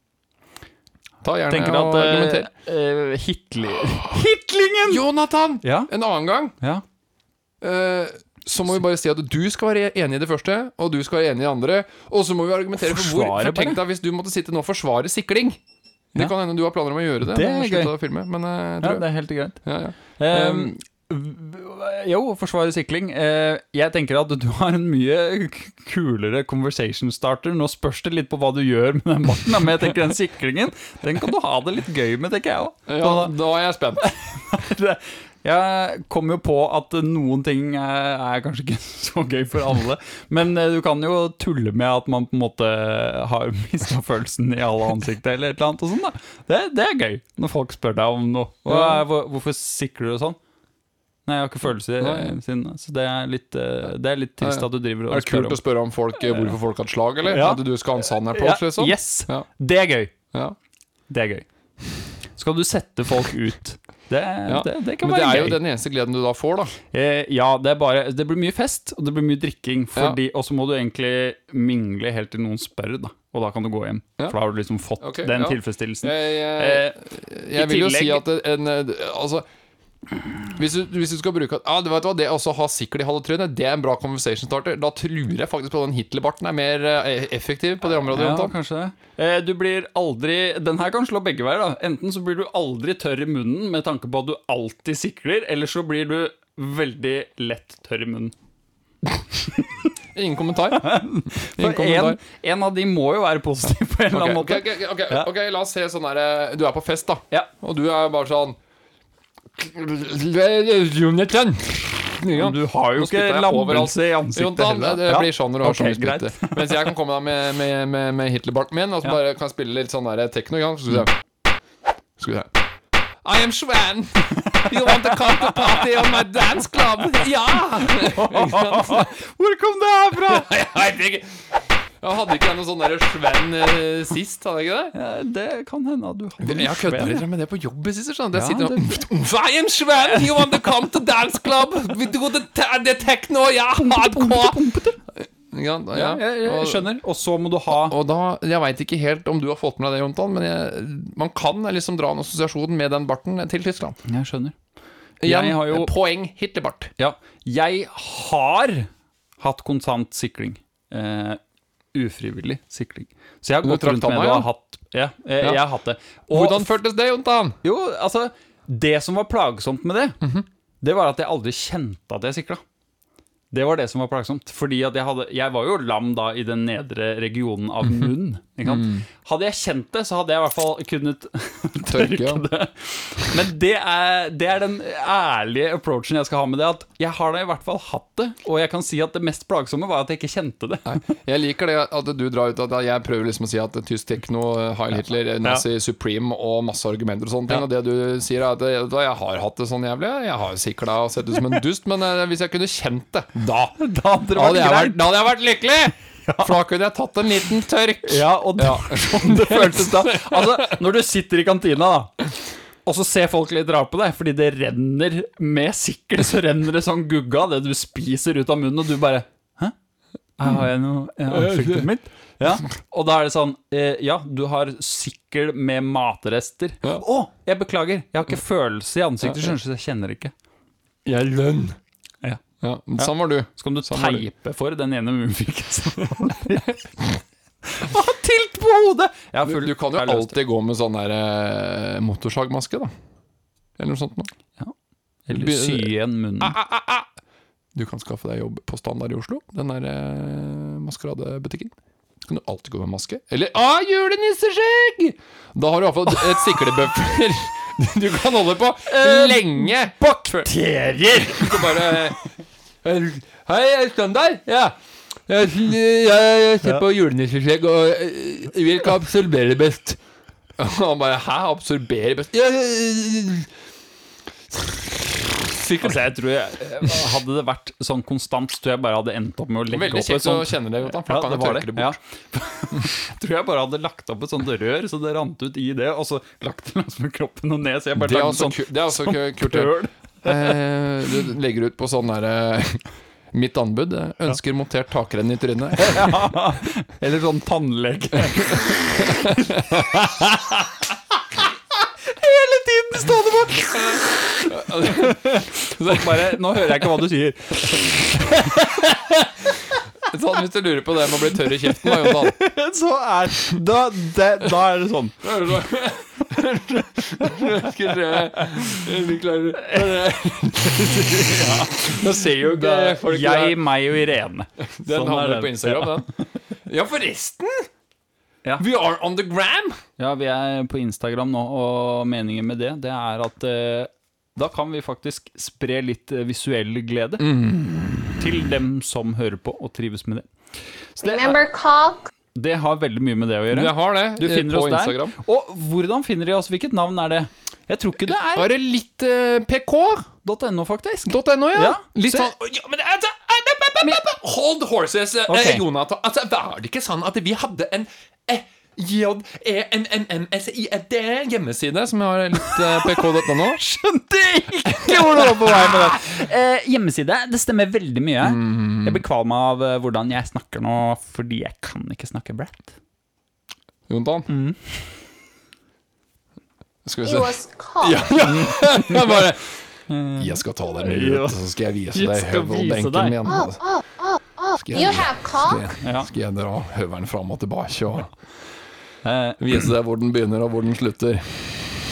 Ta gjerne Tenker og at argumenter. uh, Hitler Hitlingen! Jonathan! Ja. En annen gang ja. øh, så må vi bare si at du skal være enig i det første, og du skal være enig i det andre. Og så må vi argumentere for hvor. For tenk deg hvis du måtte sitte nå og forsvare sikling. Det kan hende du har planer om å gjøre det. Det er gøy. Å filme, men, øh, ja, det er helt greit. Ja, ja. Um, jo, forsvare sikling. Eh, jeg tenker at du har en mye kulere conversation starter. Nå spørs det litt på hva du gjør med den barten, men jeg tenker den siklingen Den kan du ha det litt gøy med, tenker jeg òg. ja, da er jeg spent. Jeg kom jo på at noen ting er, er kanskje ikke så gøy for alle. Men eh, du kan jo tulle med at man på en måte har mista følelsen i alle ansikter, eller et eller annet. Og sånn da det, det er gøy når folk spør deg om noe. Er- hvor, hvorfor sikler du sånn? Nei, jeg har ikke følelser eh. Så det er litt, eh, det er litt trist at du driver og Er det kult kult å spørre om folk eh, hvorfor folk har hatt slag, eller? Ja. At du skal ha en sann på? approach, liksom? Yes, Ja. det er gøy. Ja. Det er gøy. Skal du sette folk ut? Det, Ja. det, det kan Men det er gøy. jo den eneste gleden du da får, da. Eh, ja, det bare Det blir mye fest, og det blir mye drikking. Fordi, Og så må du egentlig mingle helt til noen spør, da. Og da kan du gå hjem. Ja. For da har du liksom fått okay, den ja. tilfredsstillelsen. Jeg, jeg, jeg, jeg vil vil jo si at en eh, Altså hvis du, hvis du skal bruke ah, du vet hva, Det å ha sikkel i halve trynet, det er en bra conversation starter. Da tror jeg faktisk på den Hitler-barten er mer eh, effektiv på det området. ja, kanskje. Eh, du blir aldri Den her kan slå begge veier. da Enten så blir du aldri tørr i munnen med tanke på at du alltid sikler, eller så blir du veldig lett tørr i munnen. Ingen kommentar. Ingen en, kommentar. en av de må jo være positiv på en eller annen måte. Okay, okay, ok, Ja. ok, la oss se sånn her eh, Du er på fest, da. Ja. Og du er bare sånn Jonathan, Ja. Du har jo ikke lammelse i ansiktet heller. det blir sånn når du har okay, så mye smitte. Mens jeg kan komme da med, med, med, med Hitlerbarten min, og så bare kan jeg spille litt sånn tekno. ikke sant? Så skal vi se. Skal vi se. I am Sven. You want to come to party on my dance club? Ja! Hvor kom det her fra? Jeg vet ikke. Jeg hadde ikke jeg noe sånn der Sven eh, sist, hadde jeg ikke det? Ja, det kan hende at du hadde Jeg har kødda litt med det på jobb sist. Sånn. Jeg sitter og I am Sven! You want to come to dance club? We do the, the techno, ja! Hardcore! Ja, ja, jeg, jeg skjønner. Og så må du ha Og da, Jeg veit ikke helt om du har fått med deg det, Jontan, men jeg, man kan liksom dra en assosiasjon med den barten til Tyskland. Jeg skjønner. Igjen, Jeg har jo- poeng Hitlerbart. Ja. Jeg har hatt kontant sikling. Eh, ufrivillig sikling. Så jeg har gått rundt med det og hatt Ja, jeg, jeg har hatt det. Og Hvordan føltes det, Jontan? Jo, altså Det som var plagsomt med det, Mhm. det var at jeg aldri kjente at jeg sikla. Det var det som var plagsomt. Fordi at jeg hadde Jeg var jo lam da i den nedre regionen av munnen. Sant? Hadde jeg kjent det, så hadde jeg i hvert fall kunnet Tørke, ja. det. Men det er, det er den ærlige approachen jeg skal ha med det. At jeg har da i hvert fall hatt det, og jeg kan si at det mest plagsomme var at jeg ikke kjente det. Nei, jeg liker det at du drar ut at jeg prøver liksom å si at tysk tekno, Heil Hitler, Nazi Supreme og masse argumenter og sånne ting. Ja. Og det du sier er at vet jeg har hatt det sånn jævlig. Jeg har sikla og sett ut som en dust, men eh, hvis jeg kunne kjent det, da Da hadde vært, da hadde jeg vært lykkelig! For da kunne jeg tatt en liten tørk. Ja, og det, Ja. sånn det føltes da. Altså, når du sitter i kantina, da. Og så ser folk litt rart på deg, fordi det renner med sikkel, så renner det sånn gugga, det du spiser ut av munnen, og du bare Hæ? Har jeg noe ansiktet mitt? Ja, og da er det sånn eh, Ja, du har sikkel med matrester. Å, Ja. jeg beklager, jeg har ikke følelse i ansiktet, skjønner du, så jeg kjenner ikke. Jeg er lønn. Ja. Ja, Sånn var du. Så kan du Sånn teipe for den ene munnfiken. Å, tilt på hodet? Du, du kan jo alltid gå med sånn der eh, motorsagmaske, da. Eller noe sånt noe. Eller sy igjen munnen. Du kan skaffe deg jobb på Standard i Oslo. Den der eh, maskeradebutikken. Så kan du alltid gå med maske. Eller ah, julenisseskjegg! Da har du iallfall et siklebøffer. Du kan holde på lenge. Bakterier! Du kan bare eh, Hei, er Standard? Ja. Jeg, jeg, jeg ser på julenisseskjegg og vil hvilke absorberer best. Og han bare Hæ, absorberer best? Ja, eh, Sikkert. Altså, jeg tror jeg, Hadde det vært sånn konstant, så tror jeg bare hadde endt opp med å legge Veldig opp et kjekt å kjenne det, Jotan. Ja, det var det det. bort. Ja. Tror jeg bare hadde lagt opp et sånt rør, så det rant ut i det, og så lagt det langs med kroppen og ned. Så jeg bare Det er lagde også, sånn det er også ku- kult. Eh, du legger ut på sånn derre Mitt anbud ønsker ønsker montert takrenn i trynet. Ja. Eller sånn tannlege. Hele tiden stående bak! Nå hører jeg ikke hva du sier. Sånn, hvis du lurer på det med å bli tørr i kjeften, da, Jotan. Så er Da, det, da er det sånn. Se Nå ser jo ikke folk Jeg, meg og Irene. Den sånn er havner på Instagram, den. Ja, forresten! Ja. We are on the gram! Ja, vi er på Instagram nå, og meningen med det, det er at eh, da kan vi faktisk spre litt eh, visuell glede til dem som hører på og trives med det. Så det, er, Remember cock? det har veldig mye med det å gjøre. Jeg har det Du eh, finner på oss Instagram. der. Og hvordan finner de oss? Hvilket navn er det? Jeg tror ikke det er Er litt uh, PK? .no, faktisk. .no, ja. Ja, Litt sånn ja, men, altså, Hold horses, eh, Jonathan. Altså, var det ikke sånn at vi hadde en eh, J-E-N-N-M-S-I-D hjemmeside som jeg har litt eh, pk.no? Skjønte ikke hvor du var på vei med det. Eh, hjemmeside, det stemmer veldig mye. Jeg blir kvalm av eh, hvordan jeg snakker nå, fordi jeg kan ikke snakke brat. Jontan? Skal vi se. Ja, ja. Jeg bare Jeg skal ta deg med ut, og så skal jeg vise Jeg deg skal vise høvelbenken deg. min. Skal jeg-. Skal jeg dra høvelen fram og tilbake og Eh, vise deg hvor den begynner og hvor den slutter.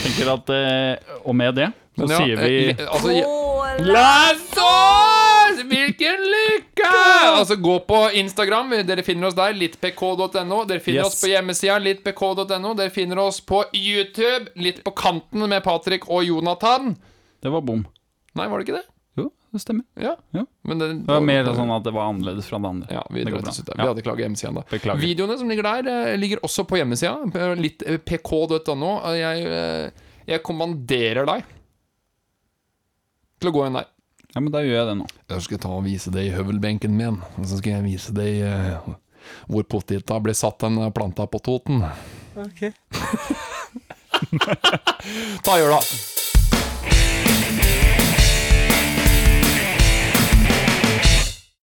tenker at, eh, og med det, så Men ja, sier vi eh, altså, La oss! Hvilken lykke! Altså, gå på Instagram. Dere finner oss der. Littpk.no. Dere finner Yes. oss på hjemmesida littpk.no. Dere finner oss på YouTube. Litt på kanten med Patrick og Jonathan. Det var bom. Nei, var det ikke det? Det stemmer. Ja. Ja. Men det, Det var mer sånn at det var annerledes fra det andre. Ja, vi, Det. Ja. vi hadde klaget hjemmesida da. Beklager. Videoene som ligger der, eh, ligger også på hjemmesida. Litt eh, pk.no. Eh, Jeg, jeg kommanderer deg til å gå inn der. Ja, men da gjør jeg det nå. Jeg skal ta og vise deg høvelbenken min, og så skal jeg vise deg uh, hvor poteta ble satt den planta på Toten. Ta og gjør det.